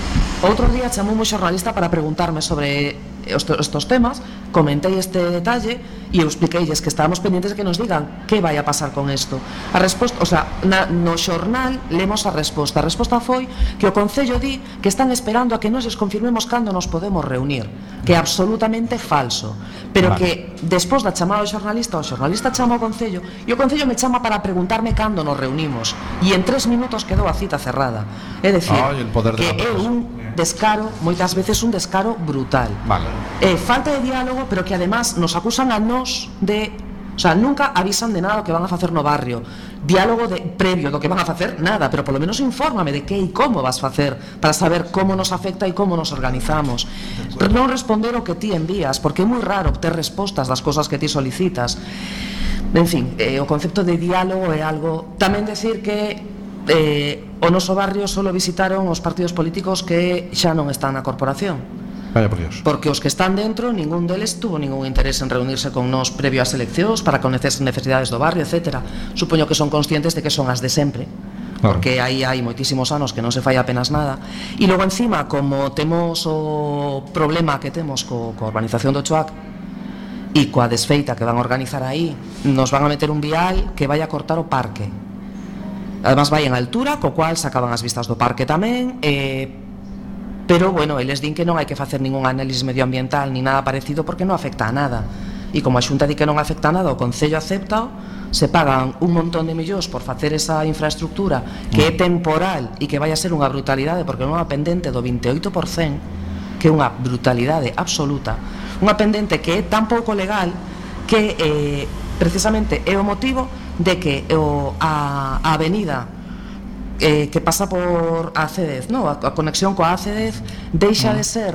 outro día chamou un xornalista para preguntarme sobre estos temas comentei este detalle e eu expliqueilles que estábamos pendientes de que nos digan que vai a pasar con isto. A resposta, o sea, na, no xornal lemos a resposta. A resposta foi que o Concello di que están esperando a que nos confirmemos cando nos podemos reunir, que é absolutamente falso, pero vale. que des Despois da chamada ao xornalista, o xornalista chama ao Concello e o Concello me chama para preguntarme cando nos reunimos e en tres minutos quedou a cita cerrada. É dicir, ah, poder que é un descaro, moitas veces un descaro brutal. Vale. Eh, falta de diálogo, pero que además nos acusan a nós de O sea, nunca avisan de nada o que van a facer no barrio. Diálogo de, previo do que van a facer, nada, pero polo menos infórmame de que e como vas facer para saber como nos afecta e como nos organizamos. Non responder o que ti envías, porque é moi raro obter respostas das cosas que ti solicitas. En fin, eh, o concepto de diálogo é algo... Tamén decir que eh, o noso barrio solo visitaron os partidos políticos que xa non están na corporación Vaya por Dios. Porque os que están dentro, ningún deles tuvo ningún interés en reunirse con nós previo ás eleccións para conocer as necesidades do barrio, etc. Supoño que son conscientes de que son as de sempre. Claro. Porque aí hai moitísimos anos que non se fai apenas nada. E logo encima, como temos o problema que temos co, co urbanización do Choac, e coa desfeita que van a organizar aí nos van a meter un vial que vai a cortar o parque además vai en altura co cual sacaban as vistas do parque tamén e Pero, bueno, eles din que non hai que facer ningún análisis medioambiental ni nada parecido porque non afecta a nada. E como a Xunta di que non afecta a nada, o Concello acepta, se pagan un montón de millóns por facer esa infraestructura que é mm. temporal e que vai a ser unha brutalidade porque non é unha pendente do 28%, que é unha brutalidade absoluta, unha pendente que é tan pouco legal que eh, precisamente é o motivo de que o, a, a avenida eh, que pasa por ACDEZ, no? a, a conexión coa ACDEZ deixa ah. de ser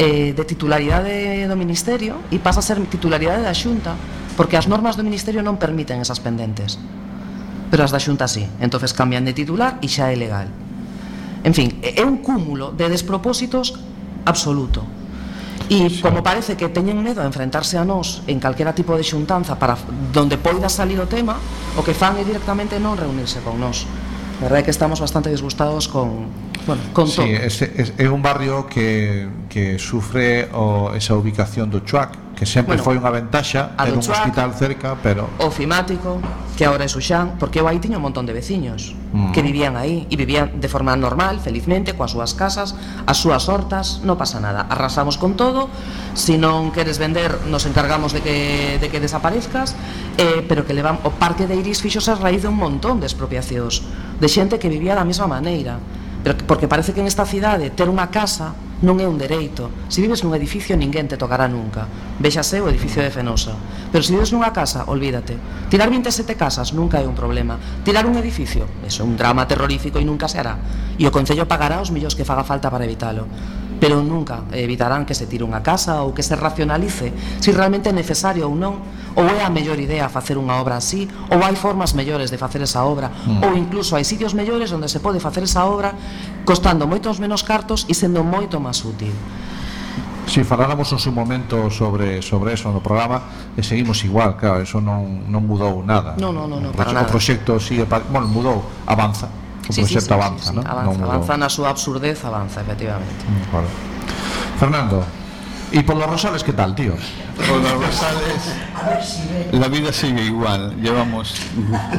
eh, de titularidade do Ministerio e pasa a ser titularidade da Xunta porque as normas do Ministerio non permiten esas pendentes. Pero as da Xunta sí entonces cambian de titular e xa é legal. En fin, é un cúmulo de despropósitos absoluto. E como parece que teñen medo a enfrentarse a nós en calquera tipo de xuntanza para donde poida salir o tema, o que fan é directamente non reunirse con nós. La verdad é que estamos bastante disgustados con, bueno, con sí, todo. Este, es, é un barrio que, que sufre o, esa ubicación do Chuac, que sempre bueno, foi unha ventaxa ter un Chuac, hospital cerca, pero... O Fimático, que agora é Xuxán, porque eu aí tiña un montón de veciños mm. que vivían aí, e vivían de forma normal, felizmente, coas súas casas, as súas hortas, non pasa nada. Arrasamos con todo, se si non queres vender, nos encargamos de que, de que desaparezcas, eh, pero que levan o Parque de Iris fixos a raíz de un montón de expropiacións, de xente que vivía da mesma maneira Pero porque parece que en esta cidade ter unha casa non é un dereito. Se vives nun edificio ninguén te tocará nunca. Véxase o edificio de Fenosa. Pero se vives nunha casa, olvídate. Tirar 27 casas nunca é un problema. Tirar un edificio, eso é un drama terrorífico e nunca se hará. E o Concello pagará os millóns que faga falta para evitalo pero nunca evitarán que se tire unha casa ou que se racionalice se realmente é necesario ou non ou é a mellor idea facer unha obra así ou hai formas mellores de facer esa obra mm. ou incluso hai sitios mellores onde se pode facer esa obra costando moitos menos cartos e sendo moito máis útil Si faláramos un seu momento sobre sobre eso no programa e seguimos igual, claro, eso non, non mudou nada. Non, non, non, no, para o nada. O proxecto sigue, bueno, mudou, avanza, O sí, proxecto sí, sí, avanza, sí, sí, ¿no? avanza, non avanza na súa absurdez, avanza, efectivamente. Mm, claro. Fernando, E por los Rosales, ¿qué tal, tío? Por los Rosales, la vida sigue igual. Llevamos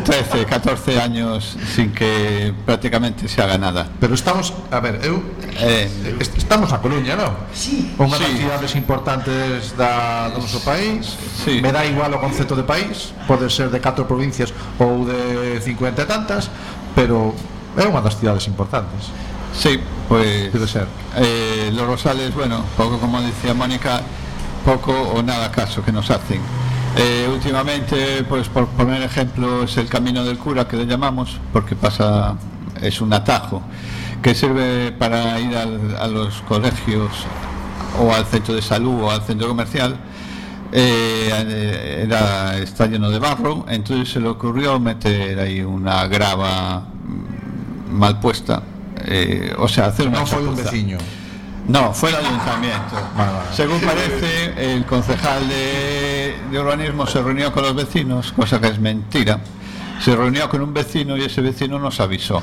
13, 14 años sin que prácticamente se haga nada. Pero estamos, a ver, eu, eh, estamos a Coruña, ¿no? Sí. Unha sí. cidades importantes da, do noso país. Sí. Me dá igual o concepto de país, pode ser de catro provincias ou de 50 e tantas, pero é unha das cidades importantes. Sí, pues Debe ser. Eh, los Rosales, bueno, poco como decía Mónica, poco o nada caso que nos hacen. Eh, últimamente, pues por poner ejemplo, es el camino del cura que le llamamos, porque pasa, es un atajo que sirve para ir al, a los colegios o al centro de salud o al centro comercial. Eh, era, está lleno de barro, entonces se le ocurrió meter ahí una grava mal puesta, eh, o sea, hacer no fue un vecino. No, fue el ayuntamiento. Vale, vale. Según parece, el concejal de, de, urbanismo se reunió con los vecinos, cosa que es mentira. Se reunió con un vecino y ese vecino nos avisó.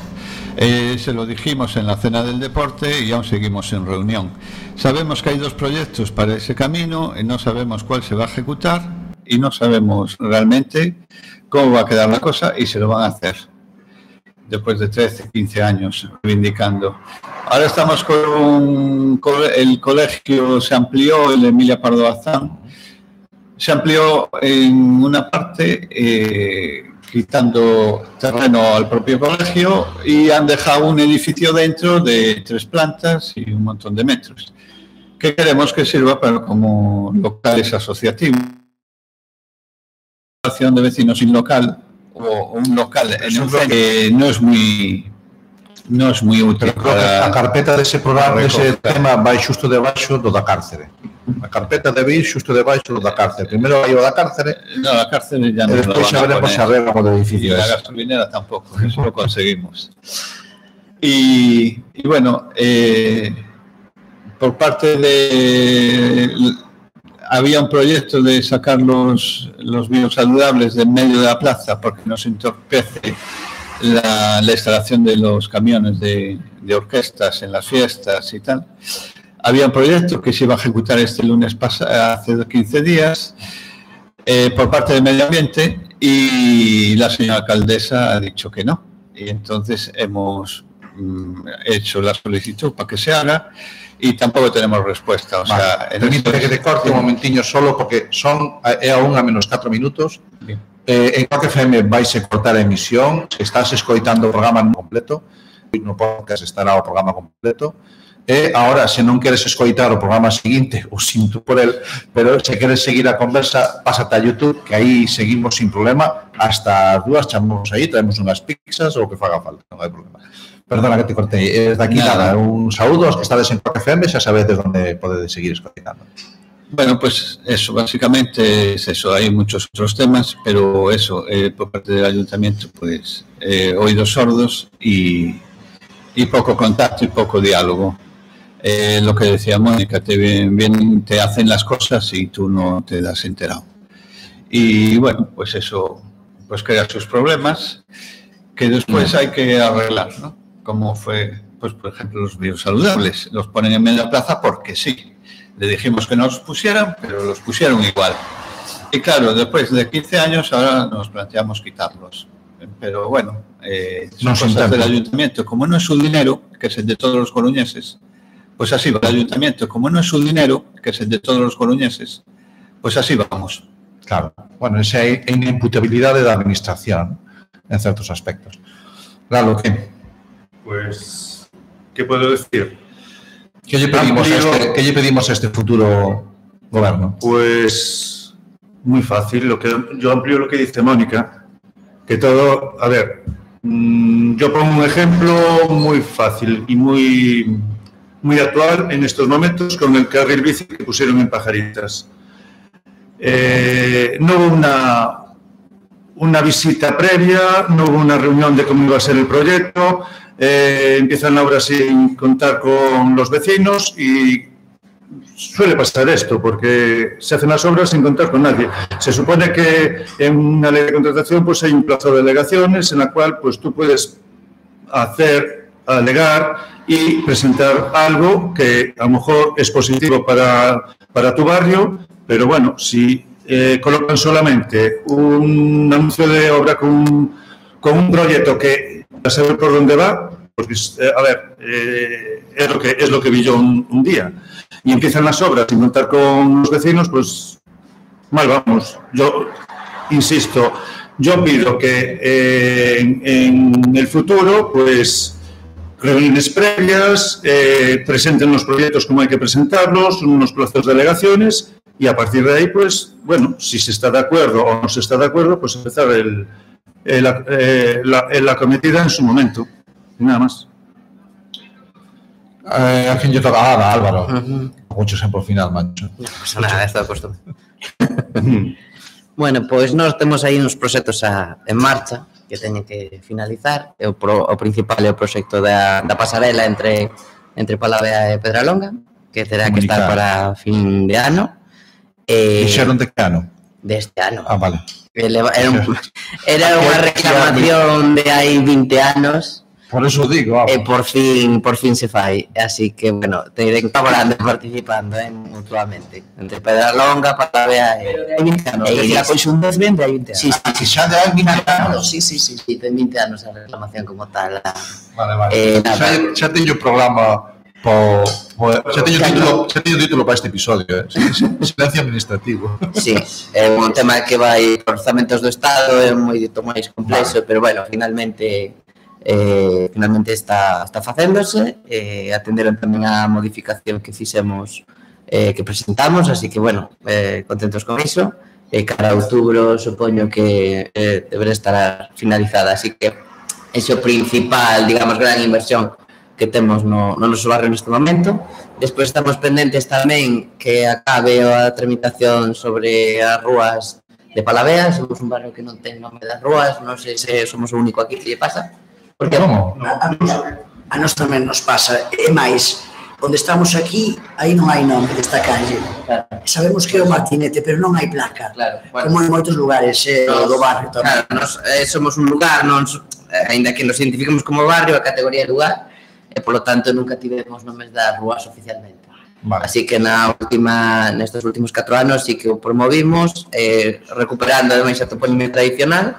Eh, se lo dijimos en la cena del deporte y aún seguimos en reunión. Sabemos que hay dos proyectos para ese camino y no sabemos cuál se va a ejecutar y no sabemos realmente cómo va a quedar la cosa y se lo van a hacer después de 13, 15 años reivindicando. Ahora estamos con, el colegio, se amplió, el Emilia Pardo Bazán, se amplió en una parte eh, quitando terreno al propio colegio y han dejado un edificio dentro de tres plantas y un montón de metros, que queremos que sirva para como locales asociativos. De vecinos sin local o un local en un que no es muy no es muy útil Pero que a carpeta dese programa, dese tema vai xusto debaixo do da cárcere. A carpeta debe ir xusto debaixo do da cárcere. Primeiro vai o da cárcere, no, la cárcel ya no e despois xa a veremos a ver como de edificio la es. gasolinera tampoco, eso lo conseguimos. Y, y bueno, eh, por parte de... Había un proyecto de sacar los, los biosaludables del medio de la plaza porque nos entorpece la, la instalación de los camiones de, de orquestas en las fiestas y tal. Había un proyecto que se iba a ejecutar este lunes hace 15 días, eh, por parte del medio ambiente y la señora alcaldesa ha dicho que no. Y entonces hemos mm, hecho la solicitud para que se haga y tampoco tenemos respuesta. O sea, en Permíteme estos- que te corte un momentiño solo porque son é a unha menos 4 minutos. Bien. Eh, en Coac FM vaise cortar a emisión. Se estás escoitando o programa no completo, no podcast estará o programa completo. E agora, se non queres escoitar o programa seguinte, o sinto por el, pero se queres seguir a conversa, pásate a YouTube, que aí seguimos sin problema, hasta as dúas chamamos aí, traemos unhas pizzas ou o que faga falta, non hai problema. Perdona que te cortei, eh, desde aquí nada, nada un saúdo aos que estades en Coque FM, xa sabedes onde podedes seguir escoitando. Bueno, pues eso, básicamente es eso. Hay muchos otros temas, pero eso, eh, por parte del ayuntamiento, pues eh, oídos sordos y, y poco contacto y poco diálogo. Eh, lo que decía Mónica, te, ven- te hacen las cosas y tú no te das enterado. Y bueno, pues eso pues crea sus problemas que después hay que arreglar, ¿no? Como fue, pues por ejemplo, los biosaludables. Los ponen en medio de la plaza porque sí. Le dijimos que no los pusieran, pero los pusieron igual. Y claro, después de 15 años ahora nos planteamos quitarlos. Pero bueno, eh, son No se cosas del ayuntamiento. Como no es su dinero, que es el de todos los coruñeses, pues así va el ayuntamiento. Como no es su dinero, que es el de todos los coruñeses, pues así vamos. Claro. Bueno, esa é a inimputabilidade da administración en certos aspectos. Claro, que Pues, ¿qué puedo decir? Que lle pedimos a Amplio- este, pedimos a este futuro goberno? Pues muy fácil, lo que yo amplío lo que dice Mónica, que todo, a ver, mm, yo pongo un ejemplo muy fácil y muy, muy actual en estos momentos con el carril bici que pusieron en Pajaritas. Eh, no hubo una, una visita previa, no hubo una reunión de cómo iba a ser el proyecto, eh, empiezan la obra sin contar con los vecinos y suele pasar esto, porque se hacen las obras sin contar con nadie. Se supone que en una ley de contratación pues hay un plazo de delegaciones en la cual pues tú puedes hacer, alegar y presentar algo que a lo mejor es positivo para, para tu barrio, pero bueno, si eh, colocan solamente un anuncio de obra con, con un proyecto que a saber por dónde va, pues eh, a ver, eh, es, lo que, es lo que vi yo un, un día. Y empiezan las obras sin contar con los vecinos, pues mal vamos. Yo insisto, yo pido que eh, en, en el futuro, pues reuniones previas, eh, presenten los proyectos como hay que presentarlos, unos plazos de delegaciones y a partir de ahí, pues, bueno, si se está de acuerdo o no se está de acuerdo, pues empezar el, el- eh, la, la cometida en su momento. Y nada más. Eh, a quen lle toca nada, Álvaro. Mucho sempre ao final, mancho. Non pasa nada, esto é costume. bueno, pois nós temos aí uns proxectos a, en marcha que teñen que finalizar. O, pro, o principal é o proxecto da, da pasarela entre entre Palavea e Pedralonga, que terá que estar Comunicar. para fin de ano. E Dixeron de que ano? deste ano. Ah, vale. Eleva- Era, un, era unha reclamación de hai 20 anos Por eso digo, ah, e por fin por fin se fai. Así que, bueno, te iré colaborando e participando eh, mutuamente. Entre Pedralonga, Palavea e... Hai 20 anos, e desde a Iris. conxuntación de hai 20 anos. Sí, que xa de hai 20 anos. sí, sí, sí, sí, ten 20 anos a reclamación como tal. a- Vale, vale. Eh, xa, xa teño programa Po, po, xa teño título, xa teño título para este episodio, eh? Silencio administrativo. Sí, é un tema que vai por orzamentos do Estado, é moi dito máis complexo, vale. pero bueno, finalmente eh, finalmente está, está facéndose, eh, atenderon tamén a modificación que fixemos eh, que presentamos, así que bueno, eh, contentos con iso. Eh, cara a outubro supoño que eh, deberá estar finalizada, así que ese o principal, digamos, gran inversión que temos no, no noso barrio neste momento. Despois estamos pendentes tamén que acabe a tramitación sobre as rúas de Palavea, somos un barrio que non ten nome das rúas, non sei se somos o único aquí que lle pasa. Porque Como? A, a, a nos tamén nos pasa, e máis, onde estamos aquí, aí non hai nome desta calle. Claro. Sabemos que é o Martinete, pero non hai placa. Claro, bueno. Como en moitos lugares eh, nos, do barrio tamén. Claro, nos, eh, somos un lugar, non, eh, ainda que nos identifiquemos como barrio, a categoría de lugar, e polo tanto nunca tivemos nomes das rúas oficialmente. Vale. Así que na última, nestes últimos 4 anos sí que o promovimos, eh, recuperando ademais a toponimia tradicional,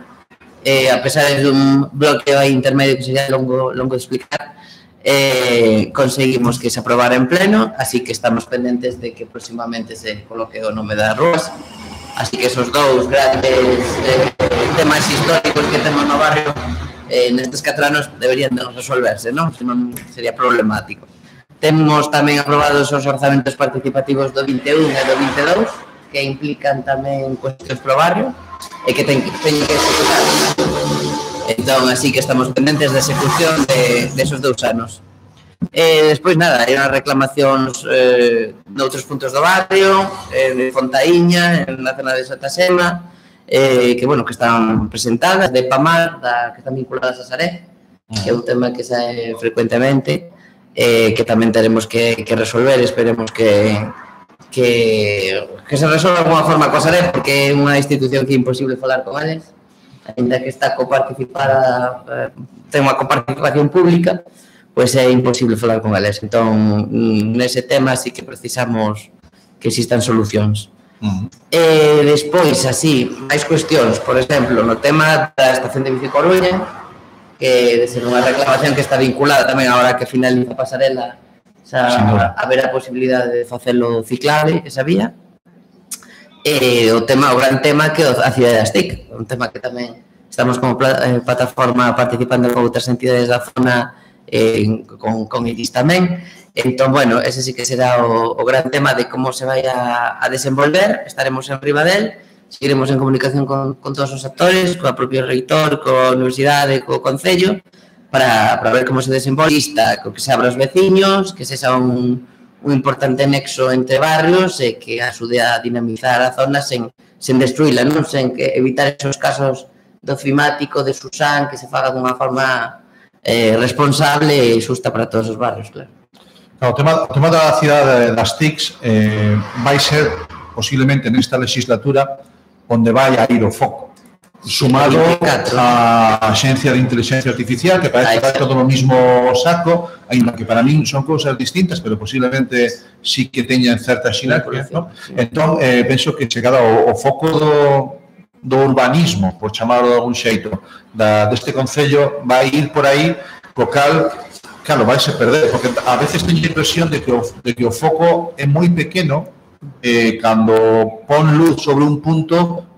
eh, a pesar de un bloqueo intermedio que sería longo, longo de explicar, eh, conseguimos que se aprobara en pleno, así que estamos pendentes de que próximamente se coloque o nome das rúas. Así que esos dous grandes eh, temas históricos que temos no barrio eh, nestes catro anos deberían de resolverse, non? Senón sería problemático. Temos tamén aprobados os orzamentos participativos do 21 e do 22, que implican tamén cuestións pro barrio, e que ten, ten que executar. Entón, así que estamos pendentes de execución de, de esos dous anos. E despois nada, hai unhas reclamacións eh, noutros puntos do barrio, en Fontaíña, na zona de Santa Sema, eh, que, bueno, que están presentadas, de Pamar, da, que están vinculadas a Saré, que é un tema que sae frecuentemente, eh, que tamén teremos que, que resolver, esperemos que, que, que se resolva de alguma forma coa Saré, porque é unha institución que é imposible falar con eles, ainda que está coparticipada, eh, ten unha coparticipación pública, pois é imposible falar con eles. Entón, nese tema sí que precisamos que existan solucións. Uh -huh. E despois, así, máis cuestións, por exemplo, no tema da estación de bici Coruña, que ser unha reclamación que está vinculada tamén agora que finaliza a pasarela, xa haberá posibilidade de facelo ciclable esa vía. E o tema, o gran tema que a cidade das TIC, un tema que tamén estamos como eh, plataforma participando con outras entidades da zona eh, con, con IDIS tamén, Entón, bueno, ese sí que será o, o gran tema de como se vai a, a desenvolver, estaremos en riba del, seguiremos en comunicación con, con todos os actores, coa propio reitor, coa universidade, co Concello, para, para ver como se desenvolvista, co que se abra os veciños, que se xa un, un importante nexo entre barrios e que axude a dinamizar a zona sen, sen destruíla, non? sen que evitar esos casos do fimático de Susán, que se faga dunha forma eh, responsable e xusta para todos os barrios, claro. Claro, o tema, o tema da cidade das TICs eh, vai ser posiblemente nesta legislatura onde vai a ir o foco. Sumado a Axencia de Inteligencia Artificial que parece estar todo no mismo saco ainda que para min son cousas distintas pero posiblemente sí que teñan certa xinarquia no? entón eh, penso que chegada o, o foco do, do urbanismo por chamarlo de algún xeito da, deste Concello vai ir por aí co cal claro, vais a perder, porque a veces teño a impresión de que o, de que o foco é moi pequeno eh, cando pon luz sobre un punto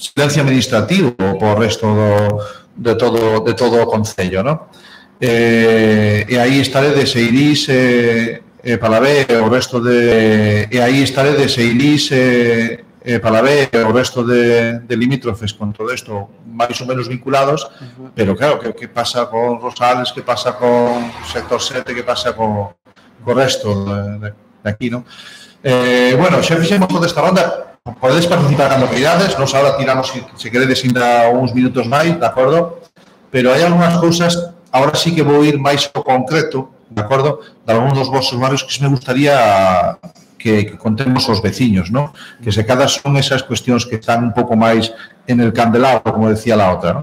silencio administrativo por resto do, de todo de todo o Concello, ¿no? Eh, e aí estaredes e Seirís eh, eh, para ver o resto de... E aí estaredes e Seirís eh, eh, Palavé e o resto de, de limítrofes con todo isto máis ou menos vinculados, uh -huh. pero claro, que, que pasa con Rosales, que pasa con Sector 7, que pasa con, co resto de, de aquí, non? Eh, bueno, xa fixemos toda esta ronda, podedes participar cando queridades, nos ahora tiramos, se, se queredes, ainda uns minutos máis, de acordo? Pero hai algunhas cousas, ahora sí que vou ir máis ao concreto, de acordo, de algúns dos vosos barrios que se me gustaría que, que contemos os veciños, ¿no? que se cada son esas cuestións que están un pouco máis en el candelabro, como decía la outra. ¿no?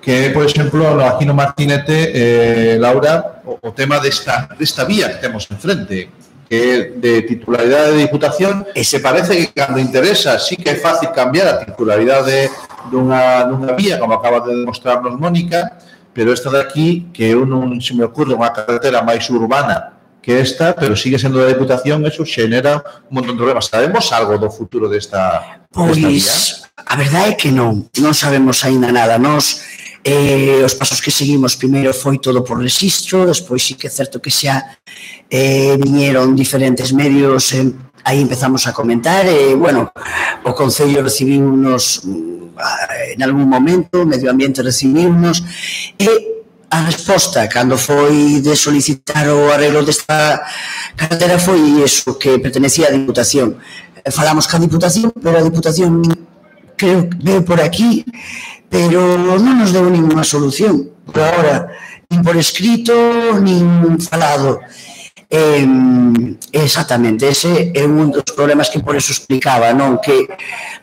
Que, por exemplo, aquí no Martinete, eh, Laura, o, o tema desta, desta vía que temos enfrente, que de titularidade de Diputación e se parece que cando interesa sí que é fácil cambiar a titularidade dunha, dunha vía, como acaba de demostrarnos Mónica, pero esta de aquí, que eu non se me ocurre unha carretera máis urbana que esta, pero sigue sendo da Deputación, eso xenera un montón de problemas. Sabemos algo do futuro desta, pois, desta vía? a verdade é que non, non sabemos aínda nada. Nos, eh, os pasos que seguimos, primeiro foi todo por registro, despois sí que é certo que xa eh, viñeron diferentes medios, eh, aí empezamos a comentar, e, eh, bueno, o Concello recibiu unos, mm, en algún momento, o medio ambiente recibiu unos, e eh, a resposta cando foi de solicitar o arreglo desta cartera foi iso que pertenecía á Diputación. Eh, falamos ca Diputación, pero a Diputación creo que veo por aquí, pero non nos deu ninguna solución por ahora, nin por escrito, nin falado. Eh, exactamente, ese é un dos problemas que por eso explicaba, non que,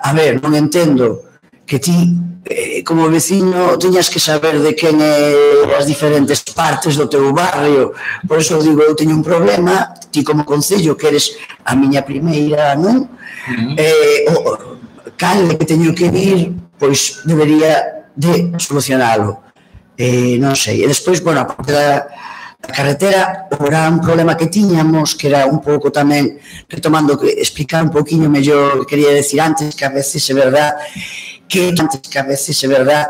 a ver, non entendo que ti eh, como vecino tiñas que saber de quen é as diferentes partes do teu barrio por eso digo, eu teño un problema ti como concello que eres a miña primeira, non? Uh -huh. eh, o, cal que teño que vir pois debería de solucionalo eh, non sei, e despois, bueno, a parte da, da carretera, era gran problema que tiñamos, que era un pouco tamén retomando, que explicar un poquinho mellor que quería decir antes, que a veces é verdad que antes que a veces é verdad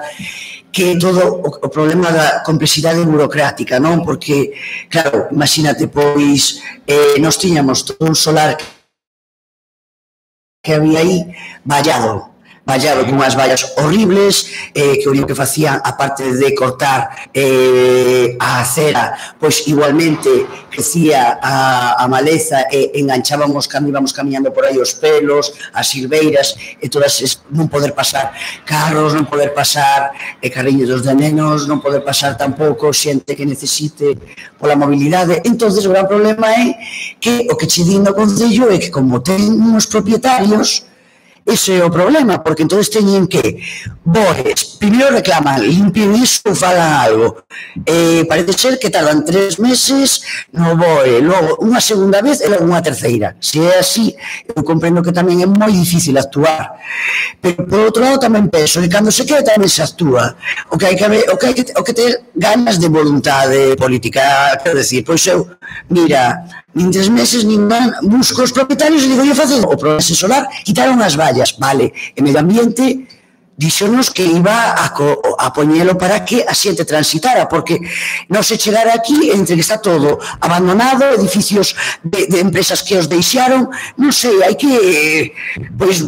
que todo o, o problema da complexidade burocrática, non? Porque, claro, imagínate, pois, eh, nos tiñamos todo un solar que había aí vallado, vallado unhas vallas horribles eh, que o único que facían, aparte de cortar eh, a acera, pois igualmente crecía a, a maleza e eh, enganchábamos cando íbamos camiñando por aí os pelos, as silveiras e todas es, non poder pasar carros, non poder pasar e eh, carriños de nenos, non poder pasar tampouco xente que necesite pola mobilidade. entonces o gran problema é que o que che din no Concello é que como ten uns propietarios Ese é o problema, porque entonces teñen que Bores, primeiro reclaman, limpien iso, falan algo. Eh, parece ser que tardan tres meses no BOE, logo unha segunda vez e logo unha terceira. Se é así, eu comprendo que tamén é moi difícil actuar. Pero por outro lado tamén penso que cando se queda tamén se actúa. O que hai que, o que, hai que, o que ter ganas de voluntade política, quero decir, pois eu, mira, Mientras meses nin van, busco os propietarios e digo, eu facer o programa solar, quitaron as vallas, vale, e medio ambiente dixonos que iba a, co, a poñelo para que a xente transitara, porque non se chegara aquí entre que está todo abandonado, edificios de, de empresas que os deixaron, non sei, hai que, pois,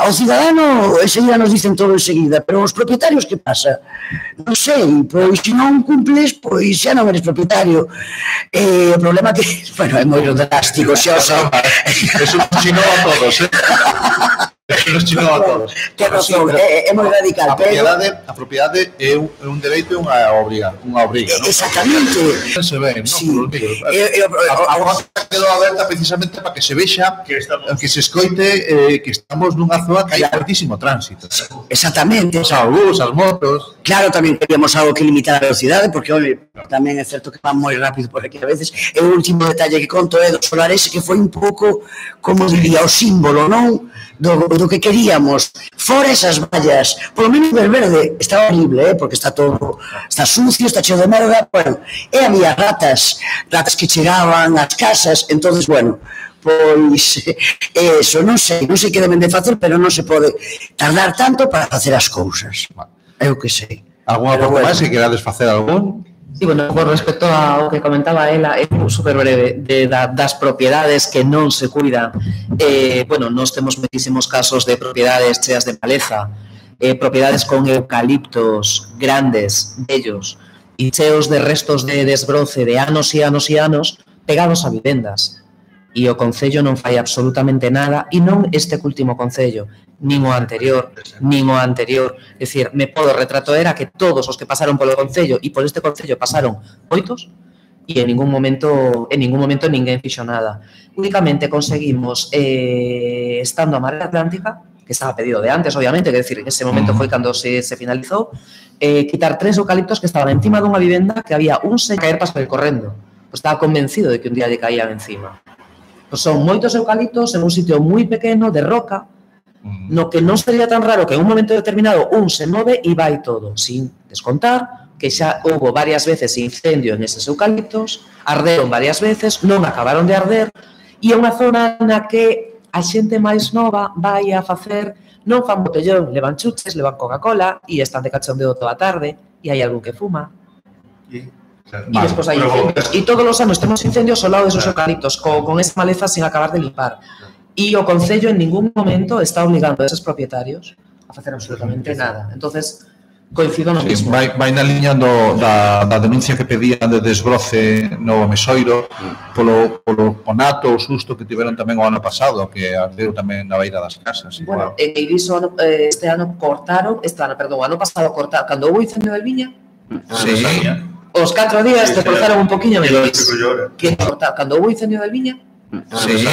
ao cidadano enseguida nos dicen todo enseguida, pero os propietarios que pasa? Non sei, pois se non cumples, pois xa non eres propietario. Eh, o problema que, bueno, é moi drástico, xa o sei. Eso funcionou a todos, eh? que nos é, é moi radical a propiedade, pero... a propiedade é un, é un dereito e unha obriga, unha obriga non? exactamente. Se ve, non, sí. eu, eh, eh, eh, a, a, a quedou aberta precisamente para que se vexa que, estamos... que se escoite eh, que estamos nunha zoa que hai fortísimo tránsito. Exactamente. Os autobús, as motos. Claro, tamén teríamos algo que limitar a velocidade porque hoxe tamén é certo que van moi rápido por aquí a veces. E o último detalle que conto é dos solares que foi un pouco como diría o símbolo, non? do, do que queríamos, fora esas vallas, polo menos ver verde, está horrible, eh, porque está todo, está sucio, está cheo de merda, bueno, e había ratas, ratas que chegaban ás casas, entonces bueno, pois eso, non sei, non sei que deben de facer, pero non se pode tardar tanto para facer as cousas. Eu que sei. Alguna pouco bueno. máis que querades facer algún? bueno, con respecto ao que comentaba ela, é super breve, de, da, das propiedades que non se cuidan. Eh, bueno, nós temos moitísimos casos de propiedades cheas de maleza, eh, propiedades con eucaliptos grandes, bellos, e cheos de restos de desbroce de anos e anos e anos pegados a vivendas. E o Concello non fai absolutamente nada, e non este último Concello, nin o anterior, nin o anterior. É dicir, me podo retratar a que todos os que pasaron polo Concello e por este Concello pasaron oitos e en ningún momento en ningún momento ninguén fixo nada. Únicamente conseguimos eh, estando a Marea Atlántica, que estaba pedido de antes, obviamente, que decir, en ese momento foi cando se, se finalizou, eh, quitar tres eucaliptos que estaban encima dunha vivenda que había un se caer para correndo. Pues estaba convencido de que un día lle caían encima. pues son moitos eucaliptos en un sitio moi pequeno, de roca, no que non sería tan raro que en un momento determinado un se move e vai todo, sin descontar que xa houbo varias veces incendio en eses eucaliptos, arderon varias veces, non acabaron de arder, e é unha zona na que a xente máis nova vai a facer, non fan botellón, levan chuches, levan Coca-Cola e están de cachondeo toda a tarde, e hai algún que fuma. E Vale, e despois hai incendios. E todos os anos temos incendios ao lado desos eucaliptos, co, con esa maleza sin acabar de limpar. E o Concello en ningún momento está obligando a esos propietarios a facer absolutamente nada. entonces coincido no sí, mismo. Vai, vai na liña do, da, da denuncia que pedían de desbroce no Mesoiro polo, polo conato o susto que tiveron tamén o ano pasado que ardeu tamén na beira das casas. Bueno, igual. en Eiriso ano, eh, este ano cortaron, este ano, perdón, ano pasado cortaron, cando houve incendio de Viña, Sí, os catro días te destrozaron un poquinho me dis que cando houve incendio da Viña ah, sí.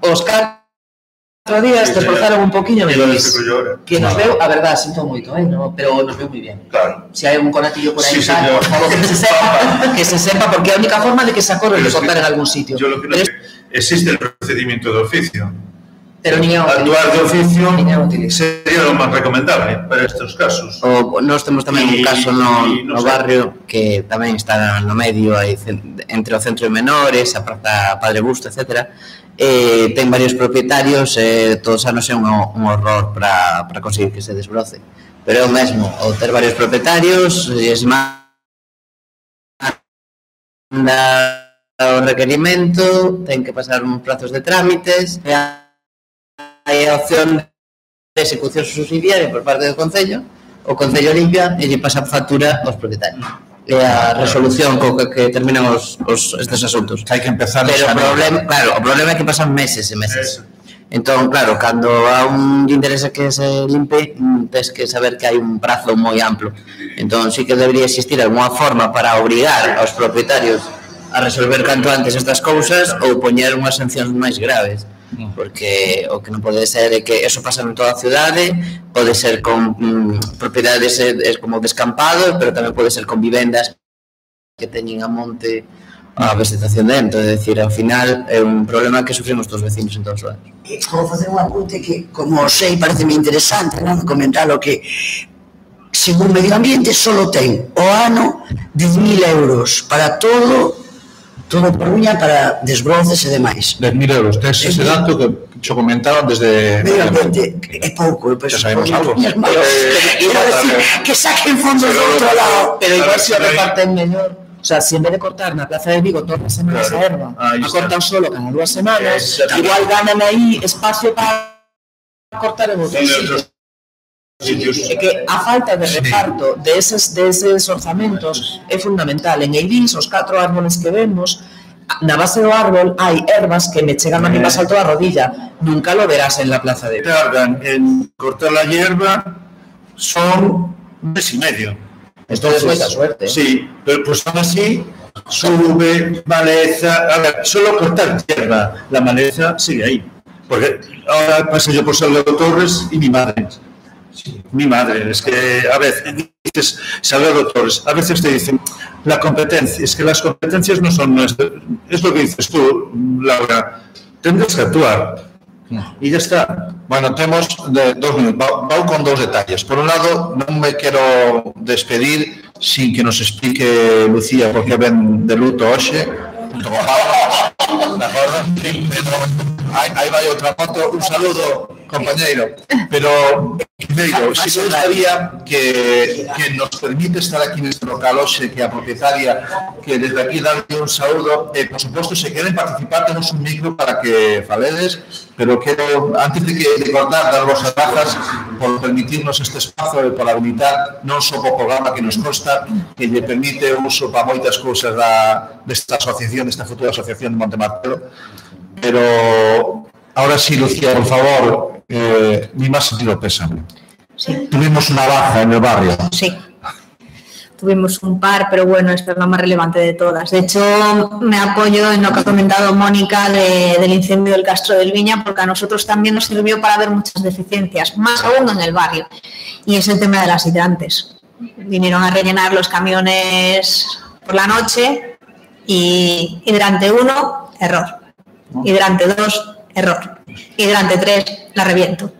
os catro días te destrozaron un poquinho me dis que nos ah. veu, a verdad, sinto moito, eh, no, pero nos veu moi bien. Claro. Se si hai un conatillo por aí, sí, tal, por favor, que se sepa, que se sepa, porque é a única forma de que se acorde de contar en algún sitio. Yo lo que no pero existe el procedimiento de oficio. Pero nin é útil. Actuar de oficio sería o máis recomendable para estes casos. O, nós temos tamén y, un caso no, no, no barrio que tamén está no medio aí, entre o centro de menores, a praza Padre Busto, etc. Eh, ten varios propietarios, eh, todos os anos é un, un horror para, para conseguir que se desbroce. Pero é o mesmo, ou ter varios propietarios, e es máis o requerimento, ten que pasar uns prazos de trámites, e hai a opción de execución subsidiaria por parte do Concello, o Concello limpia e lle pasa factura aos propietarios. É a resolución co que, que terminan os, os estes asuntos. Hai que empezar Pero o problema, claro, o problema é que pasan meses e meses. Eso. Entón, claro, cando a un interesa que se limpe, tens que saber que hai un prazo moi amplo. Entón, sí que debería existir algunha forma para obrigar aos propietarios a resolver canto antes estas cousas ou poñer unhas sancións máis graves porque o que non pode ser é que eso pasa en toda a cidade, pode ser con mm, propiedades eh, como descampados, pero tamén pode ser con vivendas que teñen a monte a vegetación dentro, é dicir, ao final é un problema que sufrimos todos os vecinos en todos os lados. Vou facer un apunte que, como sei, pareceme interesante, non? o que según medio ambiente solo ten o ano 10.000 euros para todo Todo Coruña para desbroces e demais. 10.000 euros, tes ese dato que xo comentaron desde... Medio ambiente, é pouco, eh, pois... Pues, sabemos algo. Pero, eh, pero, decir, que saquen fondos do outro lado. Pero igual se reparten mellor. O sea, si en vez de cortar na Plaza de Vigo todas as semanas claro, a erva, a cortan solo cada dúas semanas, igual ganan aí espacio para cortar o botín. Que a falta de reparto de eses, de eses orzamentos é fundamental. En Eivís, os catro árboles que vemos, na base do árbol hai ervas que me chegan a mí máis alto da rodilla. Nunca lo verás en la plaza de tardan en cortar la hierba son un mes y medio. Entonces, moita suerte. Sí, pero pues aún así sube, maleza, a ver, solo cortar hierba, la maleza sigue ahí. Porque ahora pasé yo por Salvador Torres y mi madre. Mi madre, es que a veces dices Salvador Torres, a veces te dicen la competencia, es que las competencias no son nuestras, es lo que dices tú, Laura, tendrás que actuar y ya está. Bueno, de, dos minutos. Vau con dous detalles. Por un lado, non me quero despedir sin que nos explique Lucía por que ven de luto pero aí, aí vai outra foto. Un saludo, compañeiro, pero primeiro, se si gustaría que, que nos permite estar aquí neste local hoxe, que a propietaria que desde aquí darle un saúdo e, por suposto, se queren participar temos un micro para que faledes pero quero, antes de que de cortar dar vos as grazas por permitirnos este espazo e por habilitar non só o programa que nos consta que lle permite o uso para moitas cousas da, desta asociación, desta futura asociación de Montemartelo. Pero Ahora sí, Lucía, por favor, eh, mi más sentido pésame. Sí. Tuvimos una baja en el barrio. Sí. Tuvimos un par, pero bueno, esta es la más relevante de todas. De hecho, me apoyo en lo que ha comentado Mónica de- del incendio del Castro del Viña, porque a nosotros también nos sirvió para ver muchas deficiencias, más aún en el barrio. Y es el tema de las hidrantes. Vinieron a rellenar los camiones por la noche y hidrante 1, error. Hidrante 2, error. Hidrante 3, la reviento.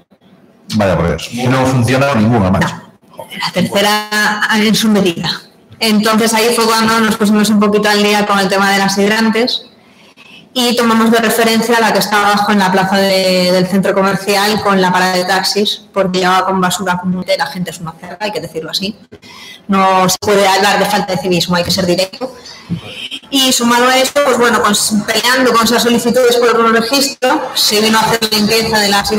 Vaya por Dios. Y no funciona ninguna más. No, la tercera en su medida. Entonces ahí fue cuando nos pusimos un poquito al día con el tema de las hidrantes y tomamos de referencia la que estaba abajo en la plaza de- del centro comercial con la parada de taxis, porque llevaba con basura común y la gente es una cerda, hay que decirlo así. No se puede hablar de falta de civismo, hay que ser directo. Y sumado a esto, pues bueno, pues peleando con esas solicitudes por el registro, se vino a hacer limpieza de las hidrantes